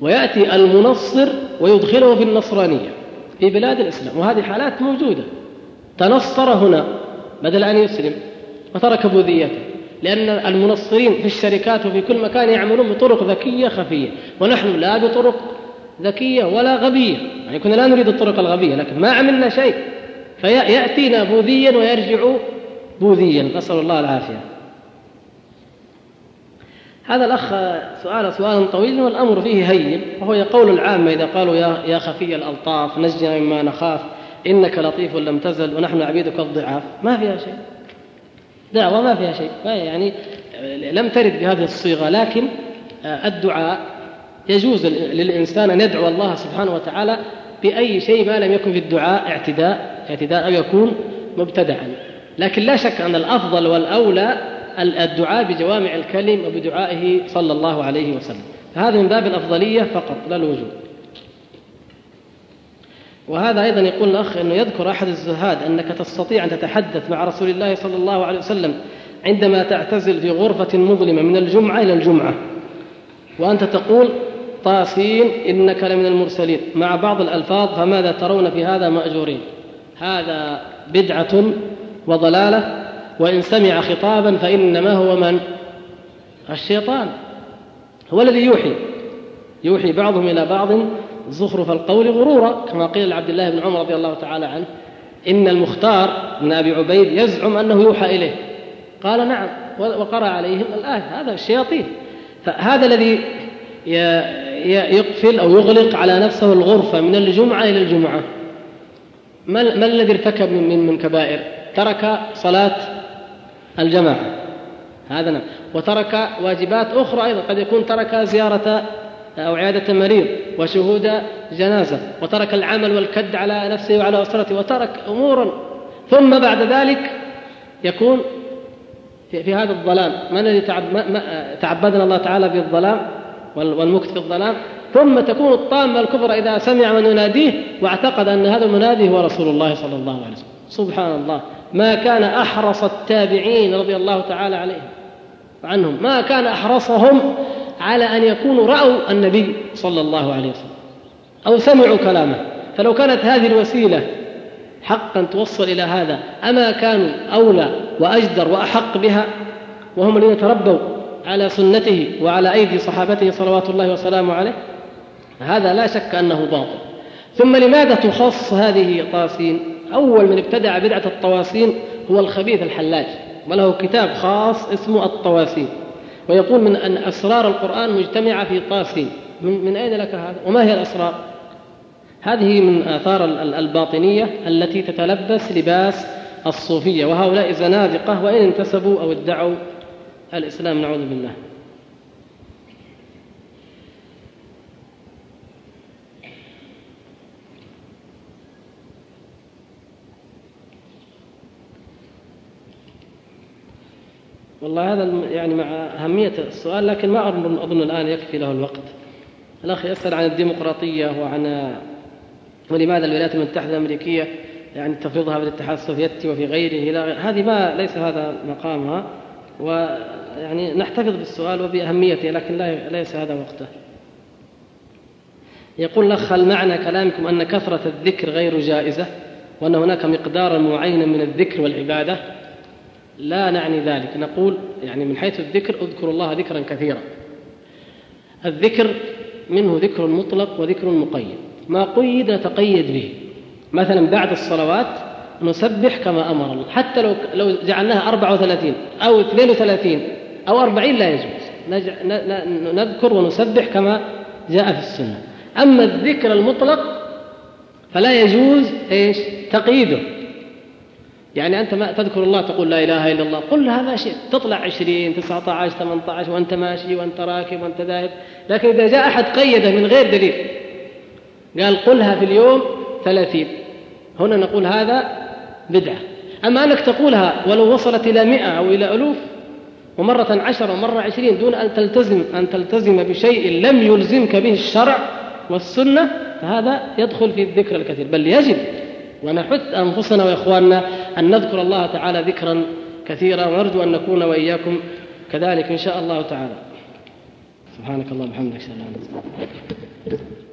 ويأتي المنصر ويدخله في النصرانية. في بلاد الإسلام وهذه حالات موجودة. تنصر هنا بدل أن يسلم وترك بوذيته لأن المنصرين في الشركات وفي كل مكان يعملون بطرق ذكية خفية ونحن لا بطرق ذكية ولا غبية. يعني كنا لا نريد الطرق الغبية لكن ما عملنا شيء. فيأتينا بوذيا ويرجع بوذيا. نسأل الله العافية. هذا الأخ سؤال سؤال طويل والأمر فيه هين وهو يقول العامة إذا قالوا يا, يا خفي الألطاف نجنا مما نخاف إنك لطيف لم تزل ونحن عبيدك الضعاف. ما فيها شيء. دعوة ما فيها شيء. يعني لم ترد بهذه الصيغة لكن الدعاء يجوز للإنسان أن يدعو الله سبحانه وتعالى بأي شيء ما لم يكن في الدعاء اعتداء اعتداء أو يكون مبتدعا. لكن لا شك أن الأفضل والأولى الدعاء بجوامع الكلم وبدعائه صلى الله عليه وسلم. فهذا من باب الأفضلية فقط لا الوجود وهذا أيضا يقول الأخ أنه يذكر أحد الزهاد أنك تستطيع أن تتحدث مع رسول الله صلى الله عليه وسلم عندما تعتزل في غرفة مظلمة من الجمعة إلى الجمعة وأنت تقول طاسين إنك لمن المرسلين. مع بعض الألفاظ فماذا ترون في هذا مأجورين؟ هذا بدعة وضلالة وإن سمع خطابا فإنما هو من؟ الشيطان. هو الذي يوحي. يوحي بعضهم إلى بعض زخرف القول غرورا كما قيل لعبد الله بن عمر رضي الله تعالى عنه إن المختار بن أبي عبيد يزعم أنه يوحى إليه. قال نعم وقرأ عليهم الآية. هذا الشياطين فهذا الذي يقفل أو يغلق على نفسه الغرفة من الجمعة إلى الجمعة. ما الذي ارتكب من من كبائر؟ ترك صلاة الجماعة هذا نعم. وترك واجبات أخرى أيضا. قد يكون ترك زيارة أو عيادة مريض وشهود جنازة وترك العمل والكد على نفسه وعلى أسرته وترك أمورا ثم بعد ذلك يكون في, هذا الظلام. من الذي تعب تعبدنا الله تعالى بالظلام والمكت في الظلام؟ ثم تكون الطامة الكبرى إذا سمع من يناديه واعتقد أن هذا المنادي هو رسول الله صلى الله عليه وسلم. سبحان الله. ما كان أحرص التابعين رضي الله تعالى عليهم عنهم ما كان أحرصهم على أن يكونوا رأوا النبي صلى الله عليه وسلم أو سمعوا كلامه. فلو كانت هذه الوسيلة حقا توصل إلى هذا أما كانوا أولى وأجدر وأحق بها وهم الذين تربوا على سنته وعلى أيدي صحابته صلوات الله وسلامه عليه هذا لا شك أنه باطل. ثم لماذا تخص هذه طاسين؟ أول من ابتدع بدعة الطواسين هو الخبيث الحلاج وله كتاب خاص اسمه الطواسين ويقول من أن أسرار القرآن مجتمعة في طاسين. من, من أين لك هذا؟ وما هي الأسرار؟ هذه من آثار الباطنية التي تتلبس لباس الصوفية وهؤلاء زنادقة وإن انتسبوا أو ادعوا الإسلام نعوذ بالله. والله هذا يعني مع أهمية السؤال لكن ما أظن, أظن الآن يكفي له الوقت. الأخ يسأل عن الديمقراطية وعن ولماذا الولايات المتحدة الأمريكية يعني تفرضها في الاتحاد السوفيتي وفي غيره إلى هذه ما ليس هذا مقامها ويعني نحتفظ بالسؤال وبأهميته لكن لا ليس هذا وقته. يقول الأخ هل معنى كلامكم أن كثرة الذكر غير جائزة وأن هناك مقدارا معينا من الذكر والعبادة؟ لا نعني ذلك. نقول يعني من حيث الذكر اذكر الله ذكرا كثيرا. الذكر منه ذكر مطلق وذكر مقيد. ما قيد تقيد به. مثلا بعد الصلوات نسبح كما أمر الله. حتى لو لو جعلناها 34 أو 32 أو 40 لا يجوز. نذكر ونسبح كما جاء في السنة. أما الذكر المطلق فلا يجوز إيش؟ تقييده. يعني أنت ما تذكر الله تقول لا إله إلا الله. قل هذا شيء تطلع عشرين تسعة عشر ثمانية عشر وأنت ماشي وأنت راكب وأنت ذاهب. لكن إذا جاء أحد قيده من غير دليل قال قلها في اليوم ثلاثين. هنا نقول هذا بدعة. أما أنك تقولها ولو وصلت إلى مئة أو إلى ألوف ومرة عشر ومرة عشرين دون أن تلتزم أن تلتزم بشيء لم يلزمك به الشرع والسنة فهذا يدخل في الذكر الكثير. بل يجب ونحث أنفسنا وإخواننا أن نذكر الله تعالى ذكرا كثيرا ونرجو أن نكون وإياكم كذلك إن شاء الله تعالى. سبحانك اللهم وبحمدك أشهد أن لا إله إلا أنت.